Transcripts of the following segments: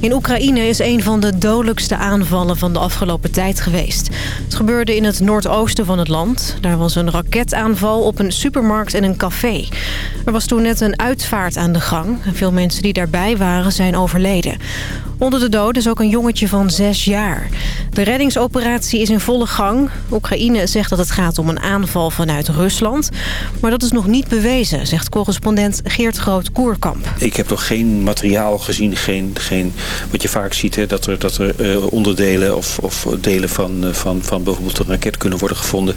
In Oekraïne is een van de dodelijkste aanvallen van de afgelopen tijd geweest. Het gebeurde in het noordoosten van het land. Daar was een raketaanval op een supermarkt en een café. Er was toen net een uitvaart aan de gang. Veel mensen die daarbij waren zijn overleden. Onder de doden is ook een jongetje van zes jaar. De reddingsoperatie is in volle gang. Oekraïne zegt dat het gaat om een aanval vanuit Rusland. Maar dat is nog niet bewezen, zegt correspondent Geert Groot-Koerkamp. Ik heb nog geen materiaal gezien, geen, geen, wat je vaak ziet... Hè, dat er, dat er uh, onderdelen of, of delen van, uh, van, van bijvoorbeeld een raket kunnen worden gevonden...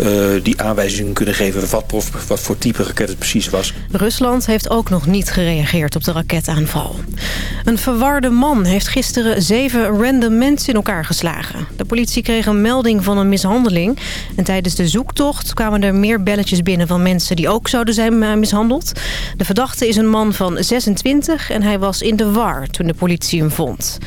Uh, die aanwijzingen kunnen geven wat, wat voor type raket het precies was. Rusland heeft ook nog niet gereageerd op de raketaanval. Een verwarde man heeft gisteren zeven random mensen in elkaar geslagen. De politie kreeg een melding van een mishandeling. En tijdens de zoektocht kwamen er meer belletjes binnen van mensen die ook zouden zijn eh, mishandeld. De verdachte is een man van 26 en hij was in de war toen de politie hem vond.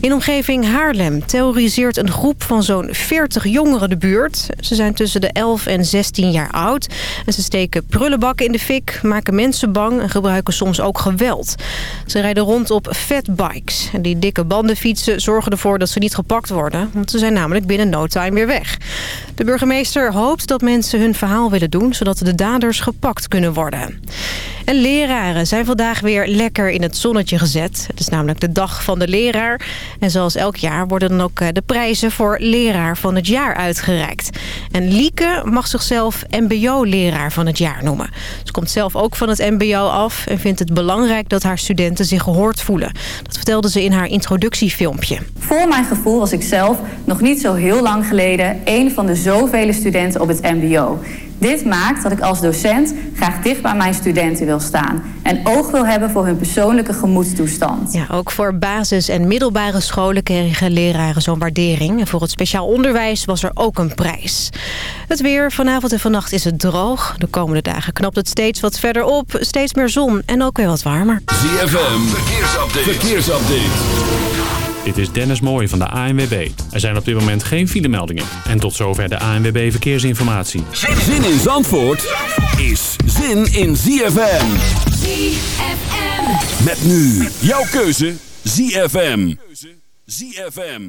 In omgeving Haarlem terroriseert een groep van zo'n 40 jongeren de buurt. Ze zijn tussen de 11 en 16 jaar oud. En ze steken prullenbakken in de fik, maken mensen bang... en gebruiken soms ook geweld. Ze rijden rond op fatbikes. En die dikke bandenfietsen zorgen ervoor dat ze niet gepakt worden... want ze zijn namelijk binnen no time weer weg. De burgemeester hoopt dat mensen hun verhaal willen doen... zodat de daders gepakt kunnen worden. En leraren zijn vandaag weer lekker in het zonnetje gezet. Het is namelijk de dag van de leraar. En zoals elk jaar worden dan ook eh, de prijzen voor leraar van het jaar uitgereikt. En Lieke mag zichzelf mbo-leraar van het jaar noemen. Ze komt zelf ook van het mbo af en vindt het belangrijk dat haar studenten zich gehoord voelen. Dat vertelde ze in haar introductiefilmpje. Voor mijn gevoel was ik zelf nog niet zo heel lang geleden... een van de zoveel studenten op het mbo. Dit maakt dat ik als docent graag dicht bij mijn studenten wil staan... en oog wil hebben voor hun persoonlijke gemoedstoestand. Ja, ook voor basis- en middelbare scholen kregen leraren zo'n waardering. En voor het speciaal onderwijs was er ook een prijs. Het weer, vanavond en vannacht is het droog. De komende dagen knapt het steeds wat verder op. Steeds meer zon en ook weer wat warmer. ZFM, verkeersupdate. verkeersupdate. Dit is Dennis Mooij van de ANWB. Er zijn op dit moment geen filemeldingen. En tot zover de ANWB Verkeersinformatie. Zin in Zandvoort is zin in ZFM. ZFM. Met nu jouw keuze ZFM. ZFM.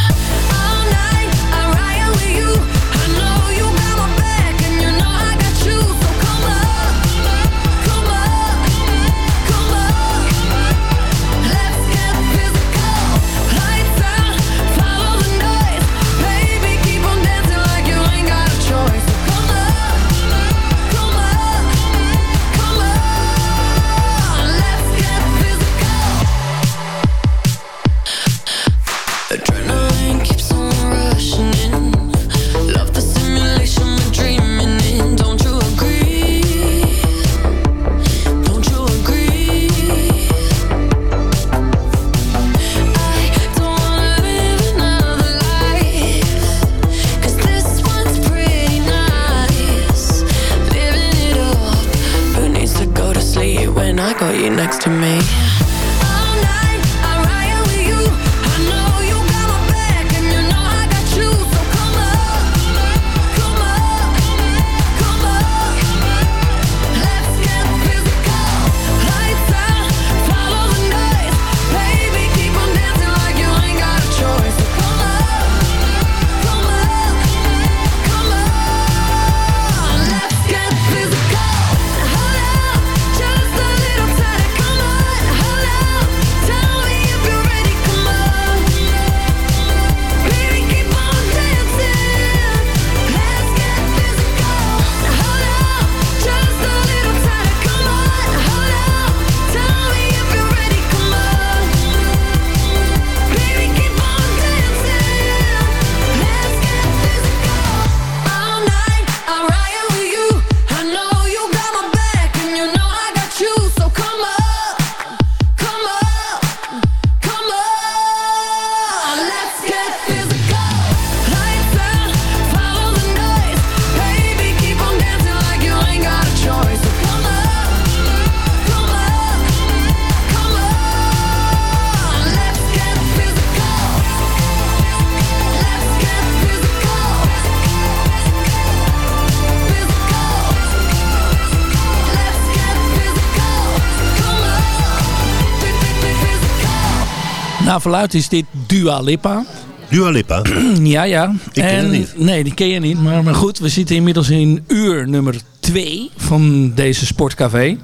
naar verluid is dit Dua Lipa. Dua Lipa? ja, ja. Ik ken en, het niet. Nee, die ken je niet. Maar, maar goed, we zitten inmiddels in uur nummer 2 van deze Sportcafé.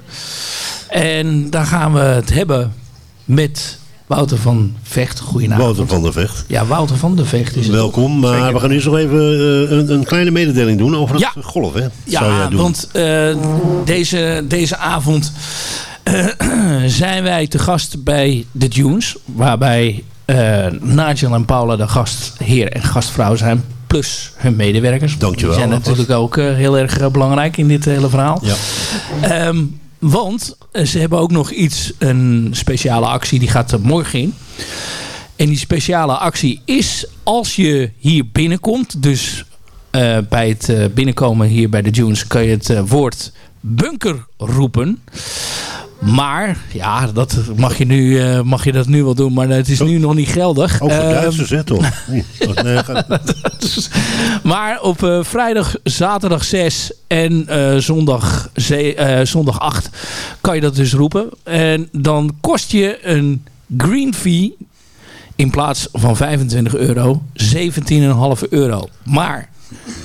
En daar gaan we het hebben met Wouter van Vecht. Goedenavond. Wouter van der Vecht. Ja, Wouter van der Vecht is het. Welkom, maar Zeker. we gaan eerst nog even eh, een, een kleine mededeling doen over het Ja. golf, hè? Zou Ja, jij doen. want eh, deze, deze avond eh, zijn wij te gast bij de Dunes. Waarbij eh Nigel en Paula de gastheer en gastvrouw zijn. Plus hun medewerkers. Dankjewel, Die zijn natuurlijk ook eh, heel erg eh, belangrijk in dit hele verhaal. Ja. Ehm, want ze hebben ook nog iets, een speciale actie, die gaat er morgen in. En die speciale actie is als je hier binnenkomt, dus bij het binnenkomen hier bij de Dunes, kan je het woord bunker roepen. Maar, ja, dat mag je, nu, eh, mag je dat nu wel doen, maar het is nu nog niet geldig. Ook voor Ehm, Duitsers, hè, toch? Nee, nee, maar op eh, vrijdag, zaterdag 6 en eh, zondag, zondag 8 kan je dat dus roepen. En dan kost je een green fee in plaats van 25 euro 17,5 euro. Maar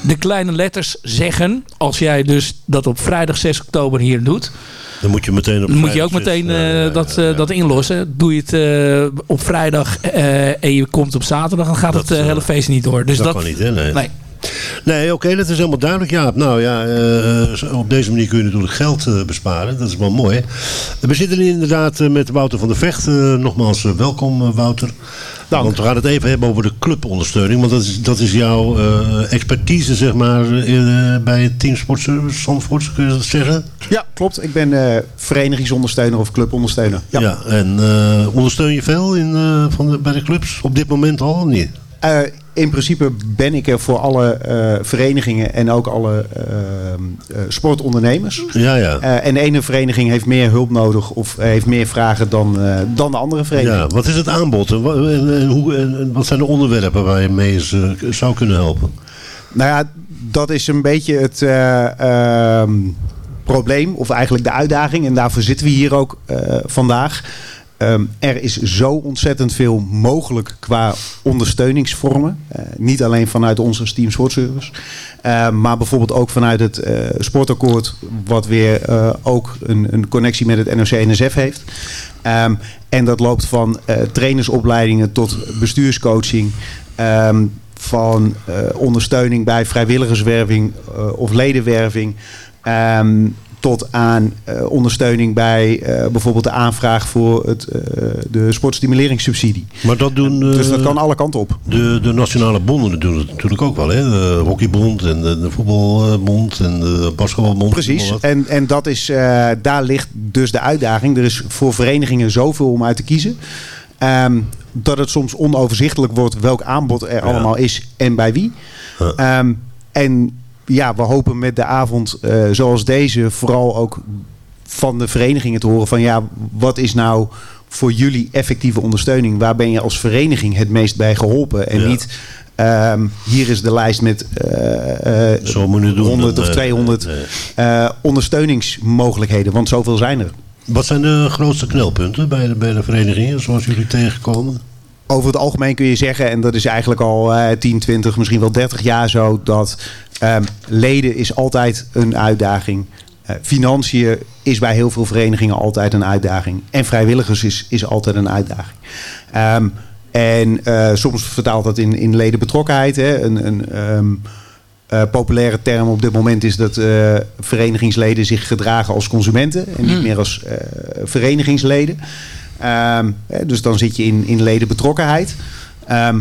de kleine letters zeggen, als jij dus dat op vrijdag 6 oktober hier doet... Dan moet je meteen op Dan moet je ook meteen eh, ja, dat, eh, dat inlossen. Doe je het eh, op vrijdag eh, en je komt op zaterdag, dan gaat Dat, het eh, eh, hele feest niet door. Dus dat, dat, kan niet, hè? Nee, Nee. Nee oké, dat is helemaal duidelijk, Jaap. Nou ja, eh, op deze manier kun je natuurlijk geld eh, besparen. Dat is wel mooi. We zitten hier inderdaad eh, met Wouter van der Vecht. Nogmaals, welkom Wouter. Want we gaan het even hebben over de clubondersteuning. Want dat is, dat is jouw expertise, zeg maar, bij het Team Sportservice Zandvoort, kun je dat zeggen? Ja, klopt. Ik ben verenigingsondersteuner of clubondersteuner. Ja. Ja, en ondersteun je veel in, van de, bij de clubs op dit moment al of niet? In principe ben ik er voor alle eh, verenigingen en ook alle eh, eh, sportondernemers. Ja, ja. En de ene vereniging heeft meer hulp nodig of heeft meer vragen dan, dan de andere vereniging. Ja, wat is het aanbod en, wa- en, en hoe, en, wat zijn de onderwerpen waar je mee zou kunnen helpen? Nou ja, dat is een beetje het eh, ehm, probleem, of eigenlijk de uitdaging. En daarvoor zitten we hier ook vandaag. Ehm, er is zo ontzettend veel mogelijk qua ondersteuningsvormen. Eh, niet alleen vanuit onze als Team Sportservice. eh, maar bijvoorbeeld ook vanuit het eh, sportakkoord. Wat weer ook een, een connectie met het NOC-NSF heeft. Ehm, en dat loopt van trainersopleidingen tot bestuurscoaching. ehm, van ondersteuning bij vrijwilligerswerving of ledenwerving. Tot aan eh, ondersteuning bij eh, bijvoorbeeld de aanvraag voor het, eh, de sportstimuleringssubsidie. Maar dat doen dus dat kan alle kanten op. de, de nationale bonden doen het natuurlijk ook wel. Hè? De hockeybond en de, de voetbalbond en de basketbalbond. Precies. En, en dat is, daar ligt dus de uitdaging. Er is voor verenigingen zoveel om uit te kiezen. Ehm, dat het soms onoverzichtelijk wordt welk aanbod er allemaal is en bij wie. Ehm, en ja, we hopen met de avond eh, zoals deze vooral ook van de verenigingen te horen van ja, wat is nou voor jullie effectieve ondersteuning? Waar ben je als vereniging het meest bij geholpen? En Ja. niet ehm, hier is de lijst met eh, eh, Zo moet je het doen. 100 of Nee, 200 nee. eh, ondersteuningsmogelijkheden, want zoveel zijn er. Wat zijn de grootste knelpunten bij de, bij de verenigingen zoals jullie tegenkomen? Over het algemeen kun je zeggen, en dat is eigenlijk al eh 10, 20, misschien wel 30 jaar zo, dat leden is altijd een uitdaging. Eh, financiën is bij heel veel verenigingen altijd een uitdaging. En vrijwilligers is, is altijd een uitdaging. Ehm, en eh, soms vertaalt dat in, in ledenbetrokkenheid. Hè. Een, een ehm, eh, populaire term op dit moment is dat verenigingsleden zich gedragen als consumenten en niet Hmm. meer als verenigingsleden. Ehm, dus dan zit je in, in ledenbetrokkenheid. Ehm,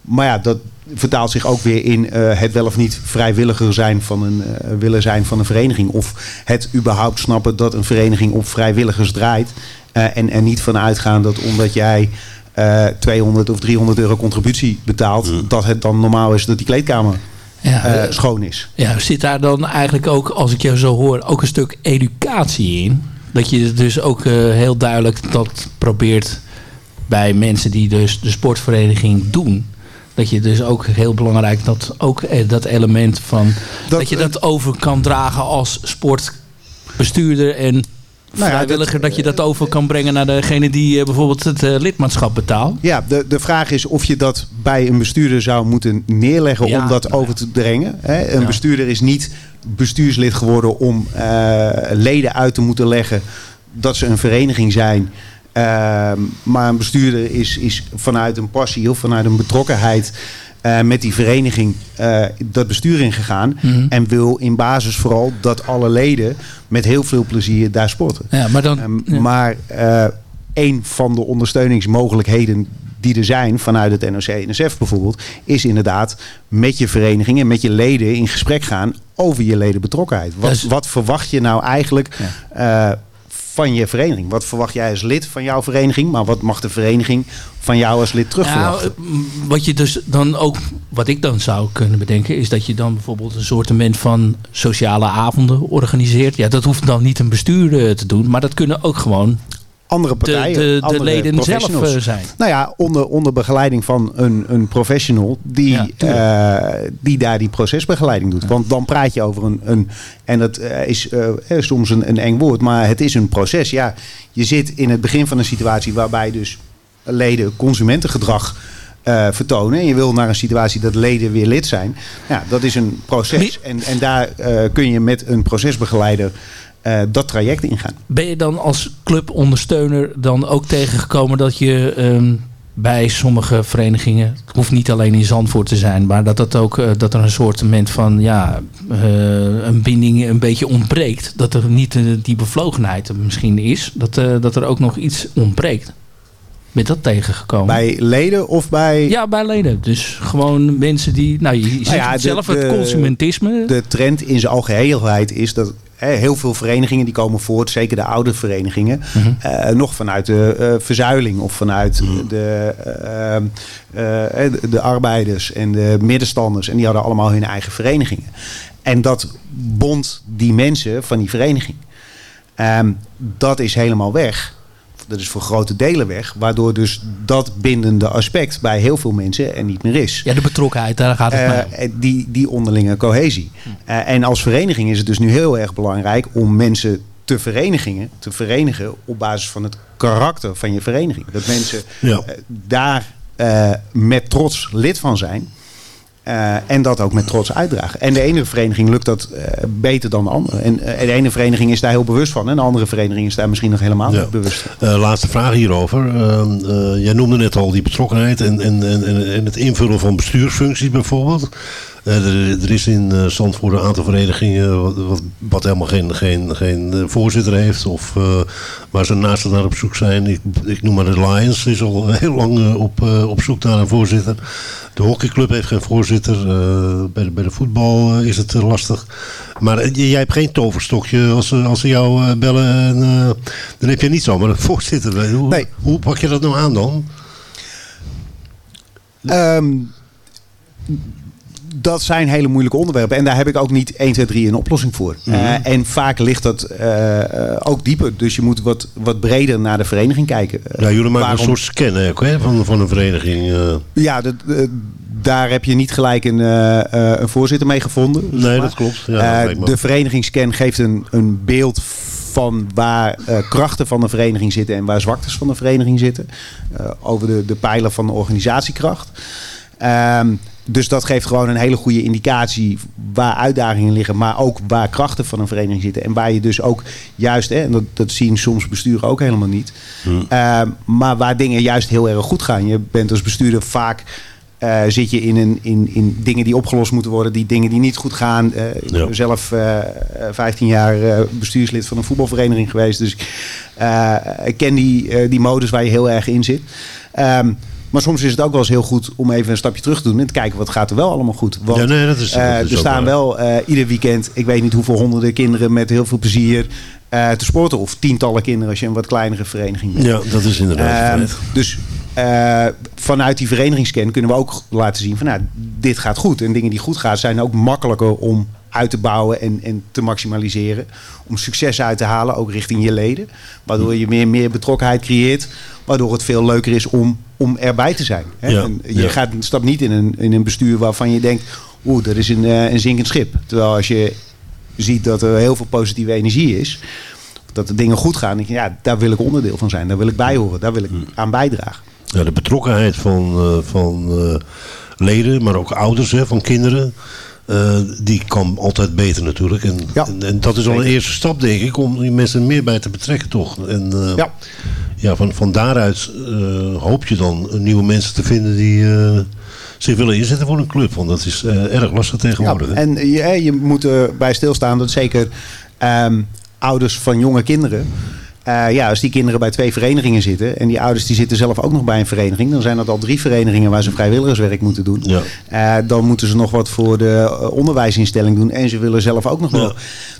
maar ja, dat vertaalt zich ook weer in eh, het wel of niet vrijwilliger zijn van een, eh, willen zijn van een vereniging. Of het überhaupt snappen dat een vereniging op vrijwilligers draait. eh, en er niet van uitgaan dat omdat jij eh 200 of 300 euro contributie betaalt, dat het dan normaal is dat die kleedkamer Ja, schoon is. Ja, zit daar dan eigenlijk ook, als ik jou zo hoor, ook een stuk educatie in? Dat je dus ook eh, heel duidelijk dat probeert bij mensen die dus de sportvereniging doen. Dat je dus ook heel belangrijk dat ook eh, dat element van dat, je dat over kan dragen als sportbestuurder en Nou ja, vrijwilliger dat, je dat over kan brengen naar degene die eh, bijvoorbeeld het eh, lidmaatschap betaalt. Ja, de, de vraag is of je dat bij een bestuurder zou moeten neerleggen Ja, om dat nou over te brengen. Hè? Een Ja. bestuurder is niet bestuurslid geworden om eh, leden uit te moeten leggen dat ze een vereniging zijn. Ehm, maar een bestuurder is, is vanuit een passie of vanuit een betrokkenheid eh, met die vereniging eh, dat bestuur ingegaan. Mhm. En wil in basis vooral dat alle leden met heel veel plezier daar sporten. Ja, maar dan, Ehm, ja. Maar eh, een van de ondersteuningsmogelijkheden die er zijn vanuit het NOC-NSF bijvoorbeeld, is inderdaad met je vereniging en met je leden in gesprek gaan over je ledenbetrokkenheid. Wat, Dus- wat verwacht je nou eigenlijk van je vereniging? Wat verwacht jij als lid van jouw vereniging? Maar wat mag de vereniging van jou als lid terug Ja, verwachten? eh, wat je dus dan ook, wat ik dan zou kunnen bedenken, is dat je dan bijvoorbeeld een soortement van sociale avonden organiseert. Ja, dat hoeft dan niet een bestuur te doen, maar dat kunnen ook gewoon andere de, partijen, de, de andere leden zelf eh, zijn. Nou ja, onder, onder begeleiding van een, een professional die, Ja, eh, die daar die procesbegeleiding doet. Want dan praat je over een, een en dat eh, is soms een, een eng woord, maar het is een proces. Ja, je zit in het begin van een situatie waarbij dus leden consumentengedrag vertonen. En je wil naar een situatie dat leden weer lid zijn. Ja, dat is een proces. En, en daar kun je met een procesbegeleider eh, dat traject ingaan. Ben je dan als clubondersteuner dan ook tegengekomen dat je ehm, bij sommige verenigingen, het hoeft niet alleen in Zandvoort te zijn, maar dat, dat, ook, eh, dat er een soort van ja, eh, een binding een beetje ontbreekt. Dat er niet die bevlogenheid misschien is, dat, dat er ook nog iets ontbreekt. Ben je dat tegengekomen? Bij leden of bij... Ja, bij leden. Dus gewoon mensen die... Nou, je, je ziet ja, de- zelf, de- het consumentisme. De trend in zijn algeheelheid is dat heel veel verenigingen die komen voort, zeker de oude verenigingen, Mhm. eh, nog vanuit de eh, verzuiling of vanuit de, eh, de, de arbeiders en de middenstanders. En die hadden allemaal hun eigen verenigingen. En dat bond die mensen van die vereniging. Ehm, dat is helemaal weg. Dat is voor grote delen weg. Waardoor dus dat bindende aspect bij heel veel mensen er niet meer is. Ja, de betrokkenheid, daar gaat het mij om. Eh, die, die onderlinge cohesie. Eh, en als vereniging is het dus nu heel erg belangrijk om mensen te verenigen, te verenigen op basis van het karakter van je vereniging. Dat mensen Ja. eh, daar eh, met trots lid van zijn. Eh, en dat ook met trots uitdragen. En de ene vereniging lukt dat eh, beter dan de andere. En eh, de ene vereniging is daar heel bewust van. En de andere vereniging is daar misschien nog helemaal Ja. niet bewust van. Laatste vraag hierover. Eh, eh, jij noemde net al die betrokkenheid en, en, en, en en het invullen van bestuursfuncties bijvoorbeeld. Eh, er, er is in eh Zandvoort een aantal verenigingen wat, wat, wat helemaal geen, geen, geen eh, voorzitter heeft. Of eh, waar ze naast naar op zoek zijn. Ik, ik noem maar de Lions. is al heel lang eh, op, eh, op zoek naar een voorzitter. De hockeyclub heeft geen voorzitter. Eh, bij, de, bij de voetbal eh, is het eh, lastig. Maar eh, jij hebt geen toverstokje als, ze- als ze jou eh, bellen. En, eh, dan heb je niet zomaar een voorzitter. Hoe, Nee. hoe pak je dat nou aan dan? Ehm, dat zijn hele moeilijke onderwerpen. En daar heb ik ook niet 1, 2, 3 een oplossing voor. Mhm. Eh, en vaak ligt dat eh, eh, ook dieper. Dus je moet wat, wat breder naar de vereniging kijken. Ja, jullie maken waarom- een soort scan ook, hè, van, van een vereniging. Ja, dat, daar heb je niet gelijk een, een voorzitter mee gevonden. zeg nee, maar. dat klopt. Ja, dat de verenigingsscan geeft een, een beeld van waar krachten van de vereniging zitten en waar zwaktes van de vereniging zitten. Over de, de pijler van de organisatiekracht. Ehm, dus dat geeft gewoon een hele goede indicatie waar uitdagingen liggen, maar ook waar krachten van een vereniging zitten. En waar je dus ook juist, hè, en dat, dat zien soms besturen ook helemaal niet, Ehm, maar waar dingen juist heel erg goed gaan. Je bent als bestuurder vaak eh, zit je in, een, in, in dingen die opgelost moeten worden, die dingen die niet goed gaan. Eh, ik Ja. ben zelf eh, eh, 15 jaar eh, bestuurslid van een voetbalvereniging geweest. Dus eh, ik ken die, eh, die modus waar je heel erg in zit. Ehm, maar soms is het ook wel eens heel goed om even een stapje terug te doen en te kijken wat gaat er wel allemaal goed. Want Ja, nee, dat is- eh, dat is er staan wel eh, ieder weekend, ik weet niet hoeveel honderden kinderen met heel veel plezier eh, te sporten. Of tientallen kinderen als je een wat kleinere vereniging bent. Ja, dat is inderdaad. Ehm, dus vanuit die verenigingscan kunnen we ook laten zien van nou, dit gaat goed. En dingen die goed gaan zijn ook makkelijker om uit te bouwen en, en te maximaliseren. Om succes uit te halen, ook richting je leden. Waardoor je meer, meer betrokkenheid creëert. Waardoor het veel leuker is om, om erbij te zijn. Hè? Ja, En je ja. gaat stap niet in een, in een bestuur waarvan je denkt... oeh, dat is een, eh, een zinkend schip. Terwijl als je ziet dat er heel veel positieve energie is dat de dingen goed gaan. denk ja, daar wil ik onderdeel van zijn. Daar wil ik bij horen. Daar wil ik aan bijdragen. Ja, de betrokkenheid van, uh, van uh, leden, maar ook ouders hè, van kinderen. Uh, die kan altijd beter natuurlijk. En, ja, en, en, dat is al een eerste stap, denk ik, om die mensen meer bij te betrekken, toch? En ja. ja, van, van daaruit hoop je dan nieuwe mensen te vinden die zich willen inzetten voor een club. Want dat is erg lastig tegenwoordig. Ja, en je, je moet erbij stilstaan dat zeker um, ouders van jonge kinderen uh, ja, als die kinderen bij twee verenigingen zitten en die ouders die zitten zelf ook nog bij een vereniging, dan zijn dat al drie verenigingen waar ze vrijwilligerswerk moeten doen. Ja. Uh, dan moeten ze nog wat voor de eh, onderwijsinstelling doen en ze willen zelf ook nog wel.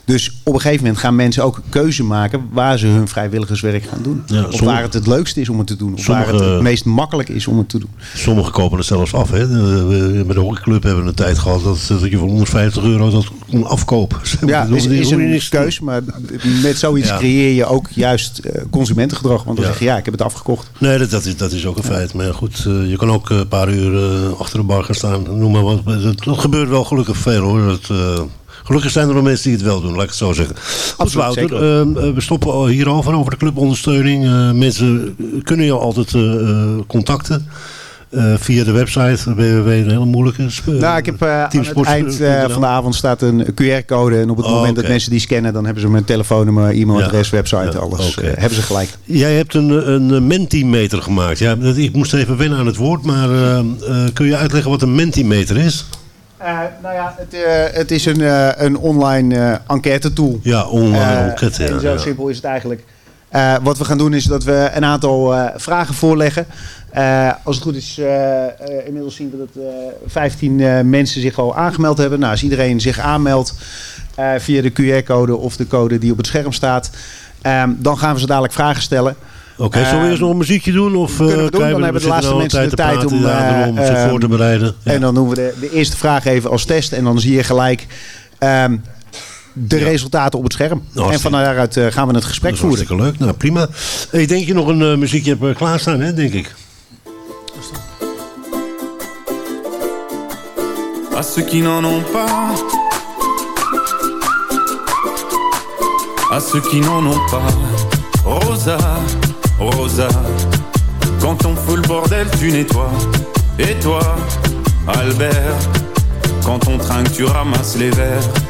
Dus op een gegeven moment gaan mensen ook keuze maken waar ze hun vrijwilligerswerk gaan doen. Ja, of waar het het leukste is om het te doen. Of sommige, waar het het meest makkelijk is om het te doen. Sommigen kopen het zelfs af. Hè. De, met de hockeyclub hebben we een tijd gehad dat, dat je voor 150 euro dat kon afkopen. Ja, is, is een keus, maar met zoiets creëer je ook juist uh, consumentengedrag. Want dan ja. zeg je ja, ik heb het afgekocht. Nee, dat, dat, is, dat is ook een feit. Maar goed, uh, je kan ook een paar uur achter de bar gaan staan. Noem maar wat. Dat, gebeurt wel gelukkig veel hoor. Dat, Gelukkig zijn er nog mensen die het wel doen, laat ik het zo zeggen. Absoluut, Wouter, uh, we stoppen hierover, over de clubondersteuning. Uh, mensen kunnen jou altijd uh, contacten. Uh, via de website www. Een hele moeilijke. Uh, nou, ik heb uh, aan het eind van de avond staat een QR-code. En op het oh, moment okay. dat mensen die scannen, dan hebben ze mijn telefoonnummer, e-mailadres, ja. website, ja, alles. Okay. hebben ze gelijk. Jij hebt een, een mentimeter gemaakt. Ja, ik moest even wennen aan het woord, maar kun je uitleggen wat een mentimeter is? Uh, nou ja, het, uh, het is een, uh, een online enquête tool. Ja, online enquête. en zo ja. simpel is het eigenlijk. Wat we gaan doen is dat we een aantal vragen voorleggen. als het goed is, inmiddels zien we dat 15 mensen zich al aangemeld hebben. Nou, als iedereen zich aanmeldt via de QR-code of de code die op het scherm staat, dan gaan we ze dadelijk vragen stellen. Oké, okay, zullen we eerst nog een muziekje doen? Of, kunnen we doen, dan hebben de laatste mensen de tijd om, zich voor te bereiden. Ja. En dan doen we de, de, eerste vraag even als test. En dan zie je gelijk um, de ja. resultaten op het scherm. Nou, en van daaruit uh, gaan we het gesprek voeren. Hartstikke leuk. Nou, prima. Ik denk je nog een uh, muziekje hebt klaarstaan, hè, denk ik. À ceux qui n'en ont pas À ceux qui n'en ont pas Rosa Rosa. Quand on fout le bordel, tu nettoies. Et toi, Albert, quand on trinque, tu ramasses les verres.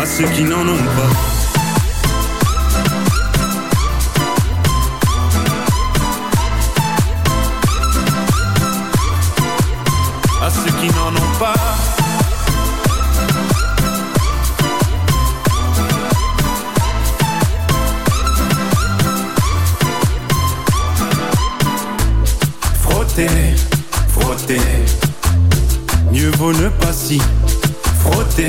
à ceux qui n'en ont pas. À ceux qui n'en ont pas. Frotter, frotter. Mieux vaut ne pas si frotter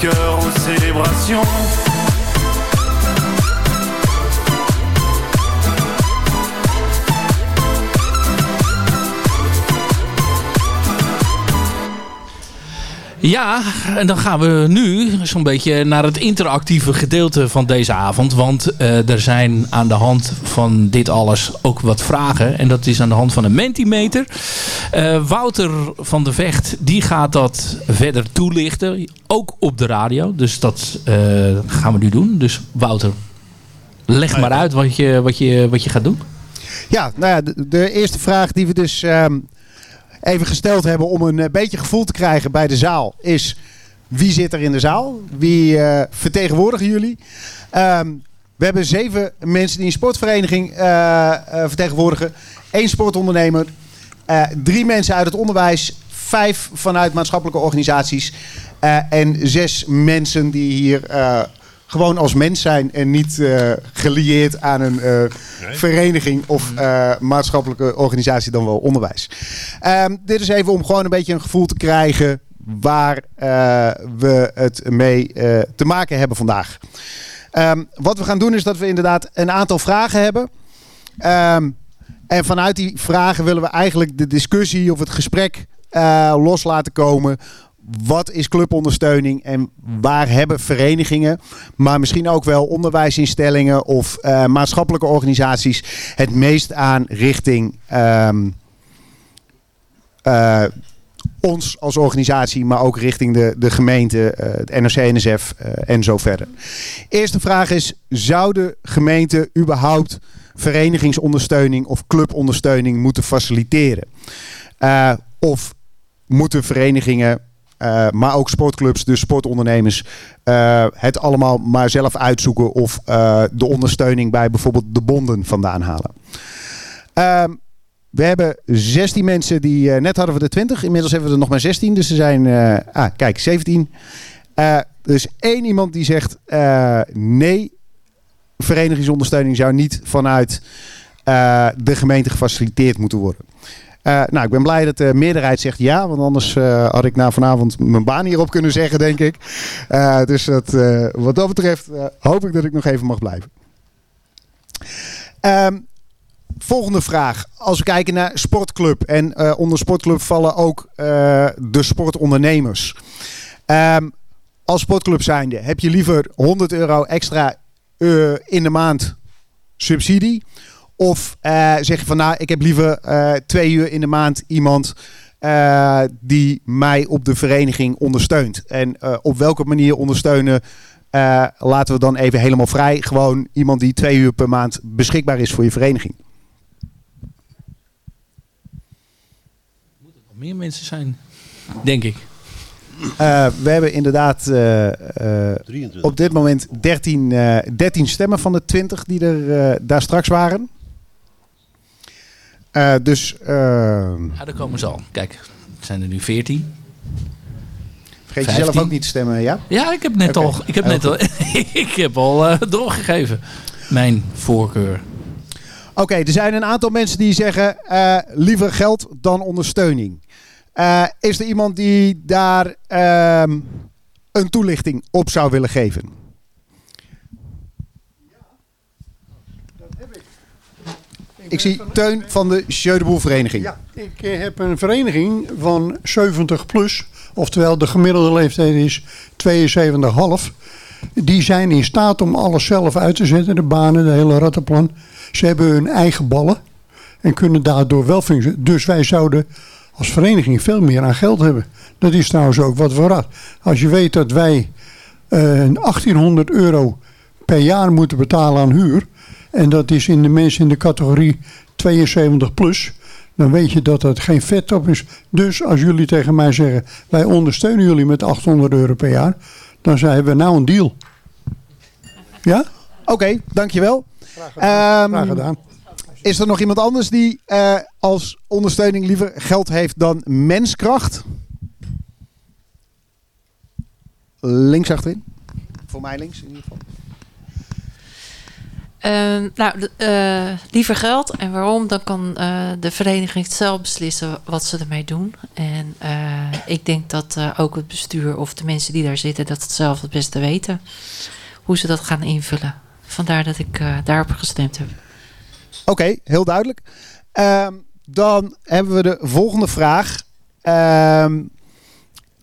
Cœur aux célébrations. Ja, en dan gaan we nu zo'n beetje naar het interactieve gedeelte van deze avond. Want uh, er zijn aan de hand van dit alles ook wat vragen. En dat is aan de hand van een Mentimeter. Uh, Wouter van de Vecht, die gaat dat verder toelichten. Ook op de radio. Dus dat uh, gaan we nu doen. Dus Wouter, leg maar uit wat je, wat je, wat je gaat doen. Ja, nou ja, de, de eerste vraag die we dus... Um even gesteld hebben om een beetje gevoel te krijgen bij de zaal is wie zit er in de zaal? Wie uh, vertegenwoordigen jullie? Um, we hebben zeven mensen die een sportvereniging uh, vertegenwoordigen. Eén sportondernemer. drie mensen uit het onderwijs. Vijf vanuit maatschappelijke organisaties. en zes mensen die hier gewoon als mens zijn en niet uh, gelieerd aan een uh, nee. vereniging of uh, maatschappelijke organisatie dan wel onderwijs. Um, dit is even om gewoon een beetje een gevoel te krijgen waar we het mee te maken hebben vandaag. Um, wat we gaan doen is dat we inderdaad een aantal vragen hebben. Um, en vanuit die vragen willen we eigenlijk de discussie of het gesprek los laten komen wat is clubondersteuning en waar hebben verenigingen, maar misschien ook wel onderwijsinstellingen of uh, maatschappelijke organisaties het meest aan richting um, uh, ons als organisatie, maar ook richting de, de gemeente, uh, het NRC-NSF en zo verder. Eerste vraag is, zou de gemeente überhaupt verenigingsondersteuning of clubondersteuning moeten faciliteren? of moeten verenigingen uh, maar ook sportclubs, dus sportondernemers, uh, het allemaal maar zelf uitzoeken of uh, de ondersteuning bij bijvoorbeeld de bonden vandaan halen. Ehm, we hebben 16 mensen die, net hadden we de 20, inmiddels hebben we er nog maar 16, dus er zijn, ah kijk, 17. dus één iemand die zegt nee, verenigingsondersteuning zou niet vanuit de gemeente gefaciliteerd moeten worden. Uh, nou, ik ben blij dat de meerderheid zegt ja, want anders uh, had ik na vanavond mijn baan hierop kunnen zeggen, denk ik. Uh, dus dat, wat dat betreft hoop ik dat ik nog even mag blijven. Um, volgende vraag. Als we kijken naar sportclub en onder sportclub vallen ook de sportondernemers. Um, als sportclub zijnde, heb je liever 100 euro extra in de maand subsidie? Of uh, zeg je van nou, ik heb liever uh, twee uur in de maand iemand uh, die mij op de vereniging ondersteunt. En op welke manier ondersteunen laten we dan even helemaal vrij. Gewoon iemand die twee uur per maand beschikbaar is voor je vereniging. Moeten nog meer mensen zijn, denk ik. Uh, we hebben inderdaad uh, uh, op dit moment 13, 13 stemmen van de 20 die er daar straks waren. Uh, dus. Uh, ja, daar komen ze al. Kijk, het zijn er nu 14. Vergeet 15. je zelf ook niet te stemmen, ja? Ja, ik heb net okay. al. Ik heb, net al, ik heb al uh, doorgegeven. Mijn voorkeur. Oké, okay, er zijn een aantal mensen die zeggen: liever geld dan ondersteuning. is er iemand die daar ehm, een toelichting op zou willen geven? Ik zie Teun van de Sjödeboel Vereniging. Ja, ik eh, heb een vereniging van 70 plus. Oftewel de gemiddelde leeftijd is 72,5. Die zijn in staat om alles zelf uit te zetten. De banen, de hele rattenplan. Ze hebben hun eigen ballen. En kunnen daardoor wel functioneren. Dus wij zouden als vereniging veel meer aan geld hebben. Dat is trouwens ook wat we Als je weet dat wij uh, 1800 euro per jaar moeten betalen aan huur en dat is in de mensen in de categorie 72 plus. Dan weet je dat dat geen vet op is. Dus als jullie tegen mij zeggen, wij ondersteunen jullie met 800 euro per jaar. Dan zijn we nou een deal. Ja? Oké, okay, dankjewel. Graag gedaan. Um, Graag gedaan. Is er nog iemand anders die uh, als ondersteuning liever geld heeft dan menskracht? links achterin. Voor mij links in ieder geval. Ehm, nou, eh, liever geld. En waarom? Dan kan eh, de vereniging zelf beslissen wat ze ermee doen. En eh, ik denk dat ook het bestuur of de mensen die daar zitten... dat het zelf het beste weten hoe ze dat gaan invullen. Vandaar dat ik daarop gestemd heb. Oké, heel duidelijk. Ehm, dan hebben we de volgende vraag.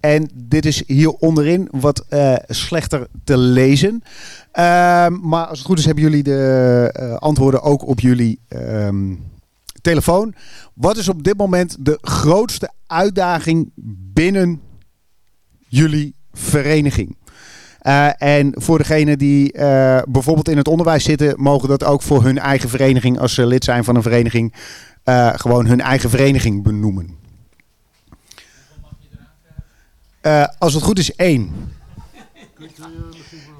En dit is hier onderin wat eh, slechter te lezen. Ehm, maar als het goed is hebben jullie de eh, antwoorden ook op jullie ehm, telefoon. Wat is op dit moment de grootste uitdaging binnen jullie vereniging? Eh, en voor degenen die bijvoorbeeld in het onderwijs zitten, mogen dat ook voor hun eigen vereniging, als ze lid zijn van een vereniging, gewoon hun eigen vereniging benoemen. Eh, als het goed is, één.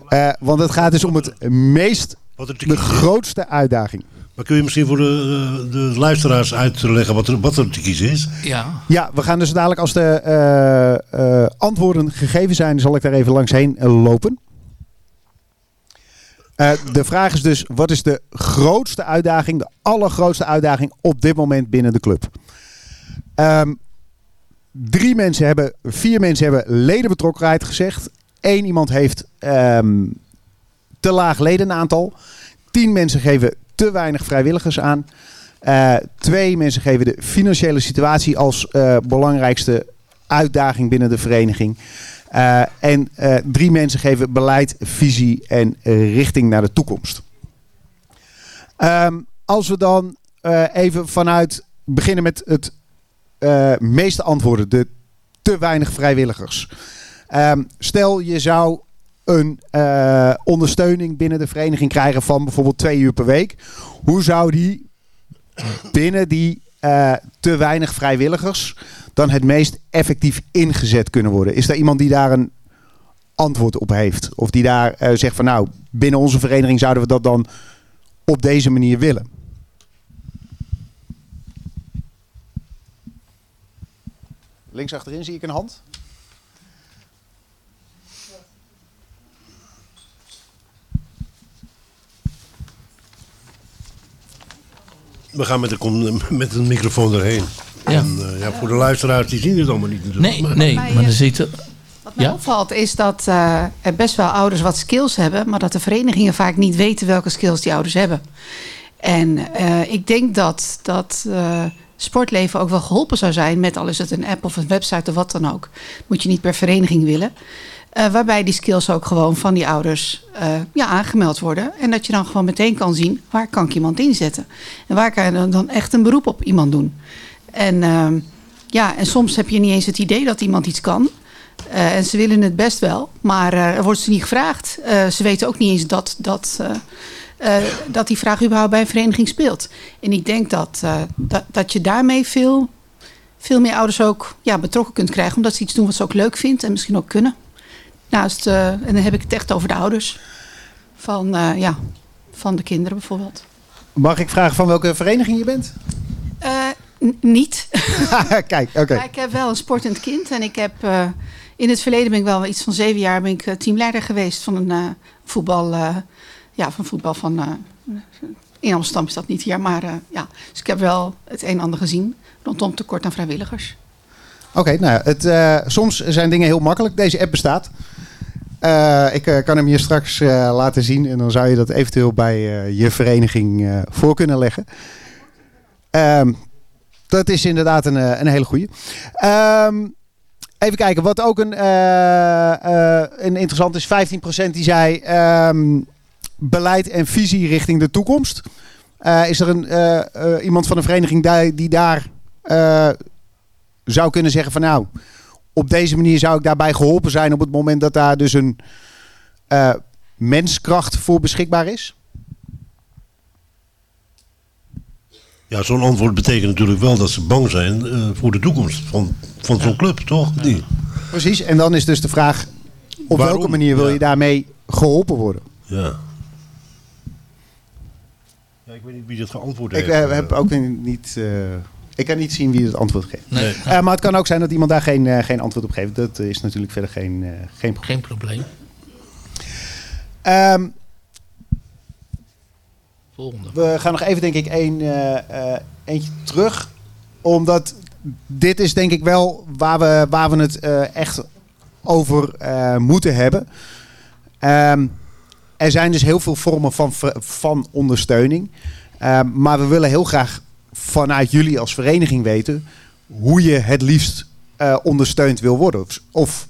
Eh, want het gaat dus om het meest, de grootste uitdaging. Maar kun je misschien voor de, eh, de luisteraars uitleggen wat er, wat er te kiezen is? Ja. Ja, we gaan dus dadelijk als de eh, eh, antwoorden gegeven zijn, zal ik daar even langs heen lopen. Eh, de vraag is dus, wat is de grootste uitdaging, de allergrootste uitdaging op dit moment binnen de club? Ehm, drie mensen hebben, vier mensen hebben ledenbetrokkenheid gezegd. Eén iemand heeft ehm, te laag ledenaantal. Tien mensen geven te weinig vrijwilligers aan. Eh, twee mensen geven de financiële situatie als eh, belangrijkste uitdaging binnen de vereniging. Eh, en drie mensen geven beleid, visie en richting naar de toekomst. Ehm, als we dan even vanuit beginnen met het meeste antwoorden, de te weinig vrijwilligers. Ehm, stel je zou een eh, ondersteuning binnen de vereniging krijgen van bijvoorbeeld twee uur per week. Hoe zou die binnen die eh, te weinig vrijwilligers dan het meest effectief ingezet kunnen worden? Is er iemand die daar een antwoord op heeft? Of die daar eh, zegt van nou, binnen onze vereniging zouden we dat dan op deze manier willen? Links achterin zie ik een hand. We gaan met, de, met een microfoon erheen. Ja. En, eh, ja, voor de luisteraars, die zien het allemaal niet natuurlijk. Nee, Maar- nee, Maar je- er zitten... Wat mij Ja? opvalt is dat eh, er best wel ouders wat skills hebben, maar dat de verenigingen vaak niet weten welke skills die ouders hebben. En eh, ik denk dat dat eh, sportleven ook wel geholpen zou zijn met al is het een app of een website of wat dan ook. Moet je niet per vereniging willen. Eh, waarbij die skills ook gewoon van die ouders eh, ja, aangemeld worden. En dat je dan gewoon meteen kan zien waar kan ik iemand inzetten. En waar kan je dan, echt een beroep op iemand doen. En ehm, ja, en soms heb je niet eens het idee dat iemand iets kan. Eh, en ze willen het best wel, maar er wordt ze niet gevraagd. Ze weten ook niet eens dat, dat, eh, dat die vraag überhaupt bij een vereniging speelt. En ik denk dat, eh, dat, dat je daarmee veel, veel meer ouders ook ja, betrokken kunt krijgen. Omdat ze iets doen wat ze ook leuk vindt en misschien ook kunnen. Naast, eh, en dan heb ik het echt over de ouders van, ja, van de kinderen bijvoorbeeld. Mag ik vragen van welke vereniging je bent? Niet. Kijk, oké. Ik heb wel een sportend kind. En ik heb in het verleden ben ik wel iets van zeven jaar ben ik teamleider geweest van een voetbal. Ja, van voetbal van. eh, in Amsterdam is dat niet hier, maar eh, ja. Dus ik heb wel het een en ander gezien rondom tekort aan vrijwilligers. Oké, nou, het, eh, soms zijn dingen heel makkelijk. Deze app bestaat. Ik kan hem je straks laten zien en dan zou je dat eventueel bij je vereniging voor kunnen leggen. Ehm, dat is inderdaad een, een hele goede. even kijken, wat ook een, een interessant is. 15% die zei ehm, beleid en visie richting de toekomst. Eh, is er een, eh, eh, iemand van de vereniging die, die daar zou kunnen zeggen van nou, op deze manier zou ik daarbij geholpen zijn op het moment dat daar dus een menskracht voor beschikbaar is? Ja, zo'n antwoord betekent natuurlijk wel dat ze bang zijn voor de toekomst van, van zo'n club, toch? Die. Precies, en dan is dus de vraag op Waarom? welke manier wil Ja. je daarmee geholpen worden? Ja. Ik weet niet wie dat geantwoord Ik heeft. eh, heb ook niet... eh, Ik kan niet zien wie het antwoord geeft. Nee. Eh, maar het kan ook zijn dat iemand daar geen, eh, geen antwoord op geeft. Dat is natuurlijk verder geen, eh, geen probleem. Geen probleem. Ehm, Volgende. we gaan nog even, denk ik, één, eh, eh, eentje terug. Omdat dit is denk ik wel waar we, waar we het eh, echt over eh, moeten hebben. Ehm, er zijn dus heel veel vormen van, van ondersteuning. Ehm, maar we willen heel graag vanuit jullie als vereniging weten hoe je het liefst eh, ondersteund wil worden. Of,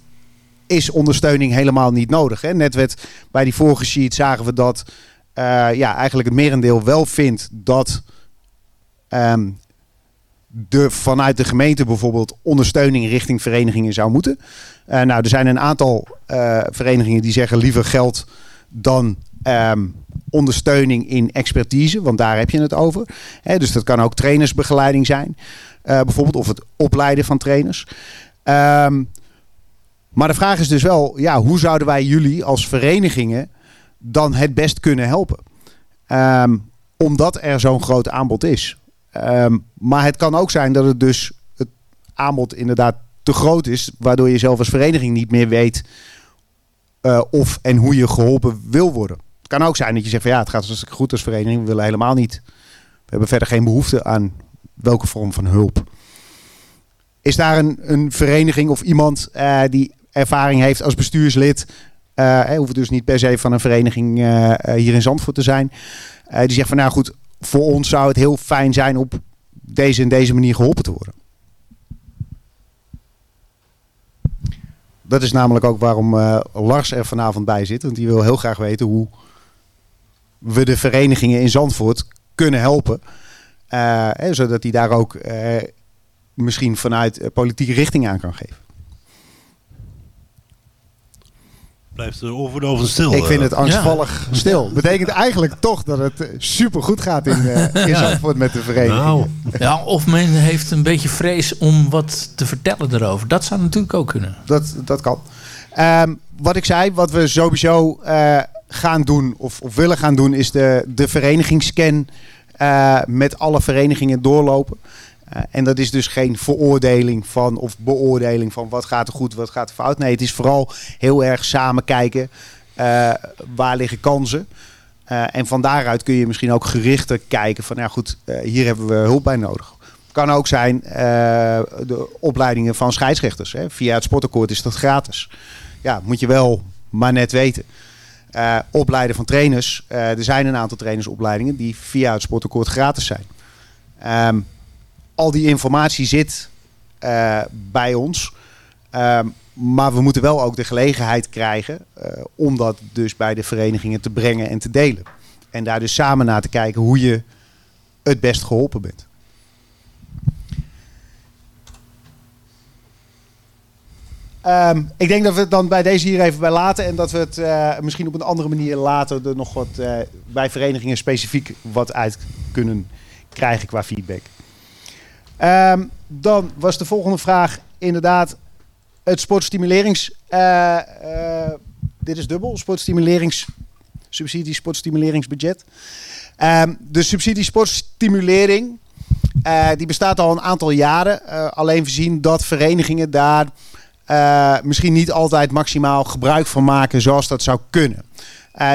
is ondersteuning helemaal niet nodig. Hè? Net werd bij die vorige sheet zagen we dat eh, ja, eigenlijk het merendeel wel vindt dat ehm, de, vanuit de gemeente bijvoorbeeld ondersteuning richting verenigingen zou moeten. Eh, nou, er zijn een aantal verenigingen die zeggen liever geld dan ehm, ondersteuning in expertise, want daar heb je het over. Dus dat kan ook trainersbegeleiding zijn, eh, bijvoorbeeld, of het opleiden van trainers. Ehm, maar de vraag is dus wel, ja, hoe zouden wij jullie als verenigingen dan het best kunnen helpen? Ehm, omdat er zo'n groot aanbod is. Maar het kan ook zijn dat het dus het aanbod inderdaad te groot is, waardoor je zelf als vereniging niet meer weet eh, of en hoe je geholpen wil worden. Het kan ook zijn dat je zegt van ja, het gaat goed als vereniging, we willen helemaal niet. We hebben verder geen behoefte aan welke vorm van hulp. Is daar een, een vereniging of iemand eh, die ervaring heeft als bestuurslid, hè, hoeft dus niet per se van een vereniging hier in Zandvoort te zijn, die zegt van nou goed, voor ons zou het heel fijn zijn op deze en deze manier geholpen te worden. Dat is namelijk ook waarom eh, Lars er vanavond bij zit. Want die wil heel graag weten hoe we de verenigingen in Zandvoort kunnen helpen. Eh, hè, zodat hij daar ook eh, misschien vanuit politieke richting aan kan geven. Blijft er over stil. Ik vind eh. het angstvallig stil. Betekent eigenlijk toch dat het super goed gaat in, eh in Ja. Zandvoort met de vereniging. Nou, ja, of men heeft een beetje vrees om wat te vertellen erover. Dat zou natuurlijk ook kunnen. Dat, dat kan. Ehm, wat ik zei, wat we sowieso eh, gaan doen of, of willen gaan doen, is de, de verenigingsscan eh, met alle verenigingen doorlopen. Eh, en dat is dus geen veroordeling van of beoordeling van wat gaat er goed, wat gaat er fout. Nee, het is vooral heel erg samen kijken eh, waar liggen kansen. Eh, en van daaruit kun je misschien ook gerichter kijken van, nou goed, eh, hier hebben we hulp bij nodig. Kan ook zijn de opleidingen van scheidsrechters. Hè. Via het sportakkoord is dat gratis. Ja, moet je wel maar net weten. Opleiden van trainers. er zijn een aantal trainersopleidingen die via het sportakkoord gratis zijn. Ehm, al die informatie zit eh, bij ons. Ehm, maar we moeten wel ook de gelegenheid krijgen eh, om dat dus bij de verenigingen te brengen en te delen. En daar dus samen naar te kijken hoe je het best geholpen bent. Ehm, ik denk dat we het dan bij deze hier even bij laten. En dat we het eh, misschien op een andere manier later er nog wat bij verenigingen specifiek wat uit kunnen krijgen qua feedback. Ehm, dan was de volgende vraag inderdaad het sportstimulerings... eh, eh, dit is dubbel, sportstimulerings... sportstimuleringsbudget. Ehm, de subsidie sportstimulering... eh, die bestaat al een aantal jaren. Alleen we zien dat verenigingen daar misschien niet altijd maximaal gebruik van maken zoals dat zou kunnen.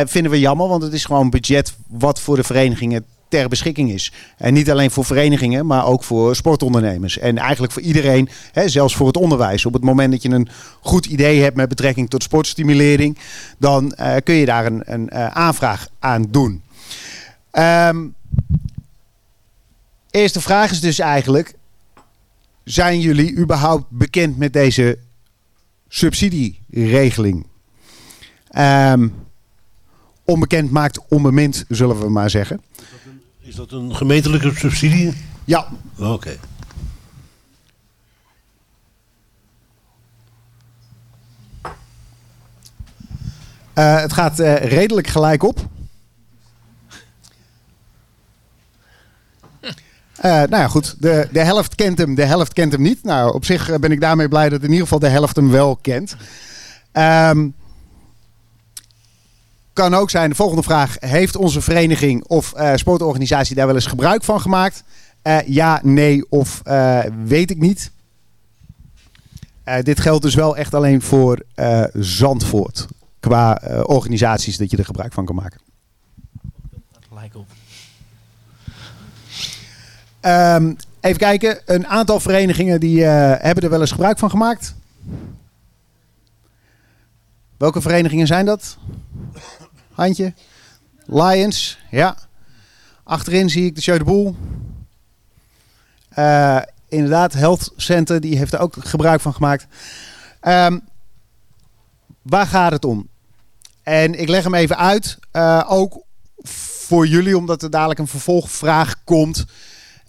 Vinden we jammer, want het is gewoon budget wat voor de verenigingen ter beschikking is. En niet alleen voor verenigingen, maar ook voor sportondernemers. En eigenlijk voor iedereen, hè, zelfs voor het onderwijs. Op het moment dat je een goed idee hebt met betrekking tot sportstimulering, dan eh, kun je daar een, een eh, aanvraag aan doen. Ehm, eerste vraag is dus eigenlijk: zijn jullie überhaupt bekend met deze subsidieregeling? Ehm, onbekend maakt onbemind, zullen we maar zeggen. Gemeentelijke subsidie? Ja. Oké. Eh, het gaat eh, redelijk gelijk op. Eh, nou ja, goed. De, de helft kent hem, de helft kent hem niet. Nou, op zich ben ik daarmee blij dat in ieder geval de helft hem wel kent. Ehm, kan ook zijn, de volgende vraag. Heeft onze vereniging of eh, sportorganisatie daar wel eens gebruik van gemaakt? Eh, ja, nee of eh, weet ik niet. Dit geldt dus wel echt alleen voor Zandvoort. Qua organisaties dat je er gebruik van kan maken. Op. Ehm, even kijken. Een aantal verenigingen die hebben er wel eens gebruik van gemaakt. Welke verenigingen zijn dat? Handje. Lions, ja. Achterin zie ik de Jeu de Boel. Eh, inderdaad, Health Center, die heeft er ook gebruik van gemaakt. Ehm, waar gaat het om? En ik leg hem even uit. eh, ook voor jullie, omdat er dadelijk een vervolgvraag komt.